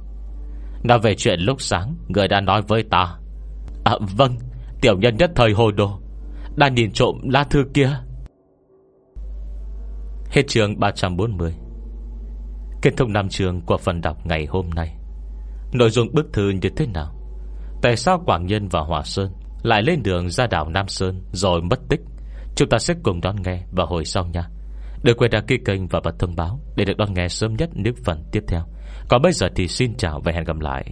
Nói về chuyện lúc sáng, Người đã nói với ta. À vâng Tiểu nhân nhất thời hồ đồ, Đã nhìn trộm lá thư kia. Hết trường 340 Kết thúc năm trường của phần đọc ngày hôm nay. Nội dung bức thư như thế nào? Tại sao Quảng Nhân và Hòa Sơn lại lên đường ra đảo Nam Sơn, Rồi mất tích. Chúng ta sẽ cùng đón nghe vào hồi sau nha. Đừng quên đăng ký kênh và bật thông báo Để được đón nghe sớm nhất những phần tiếp theo. Còn bây giờ thì xin chào và hẹn gặp lại.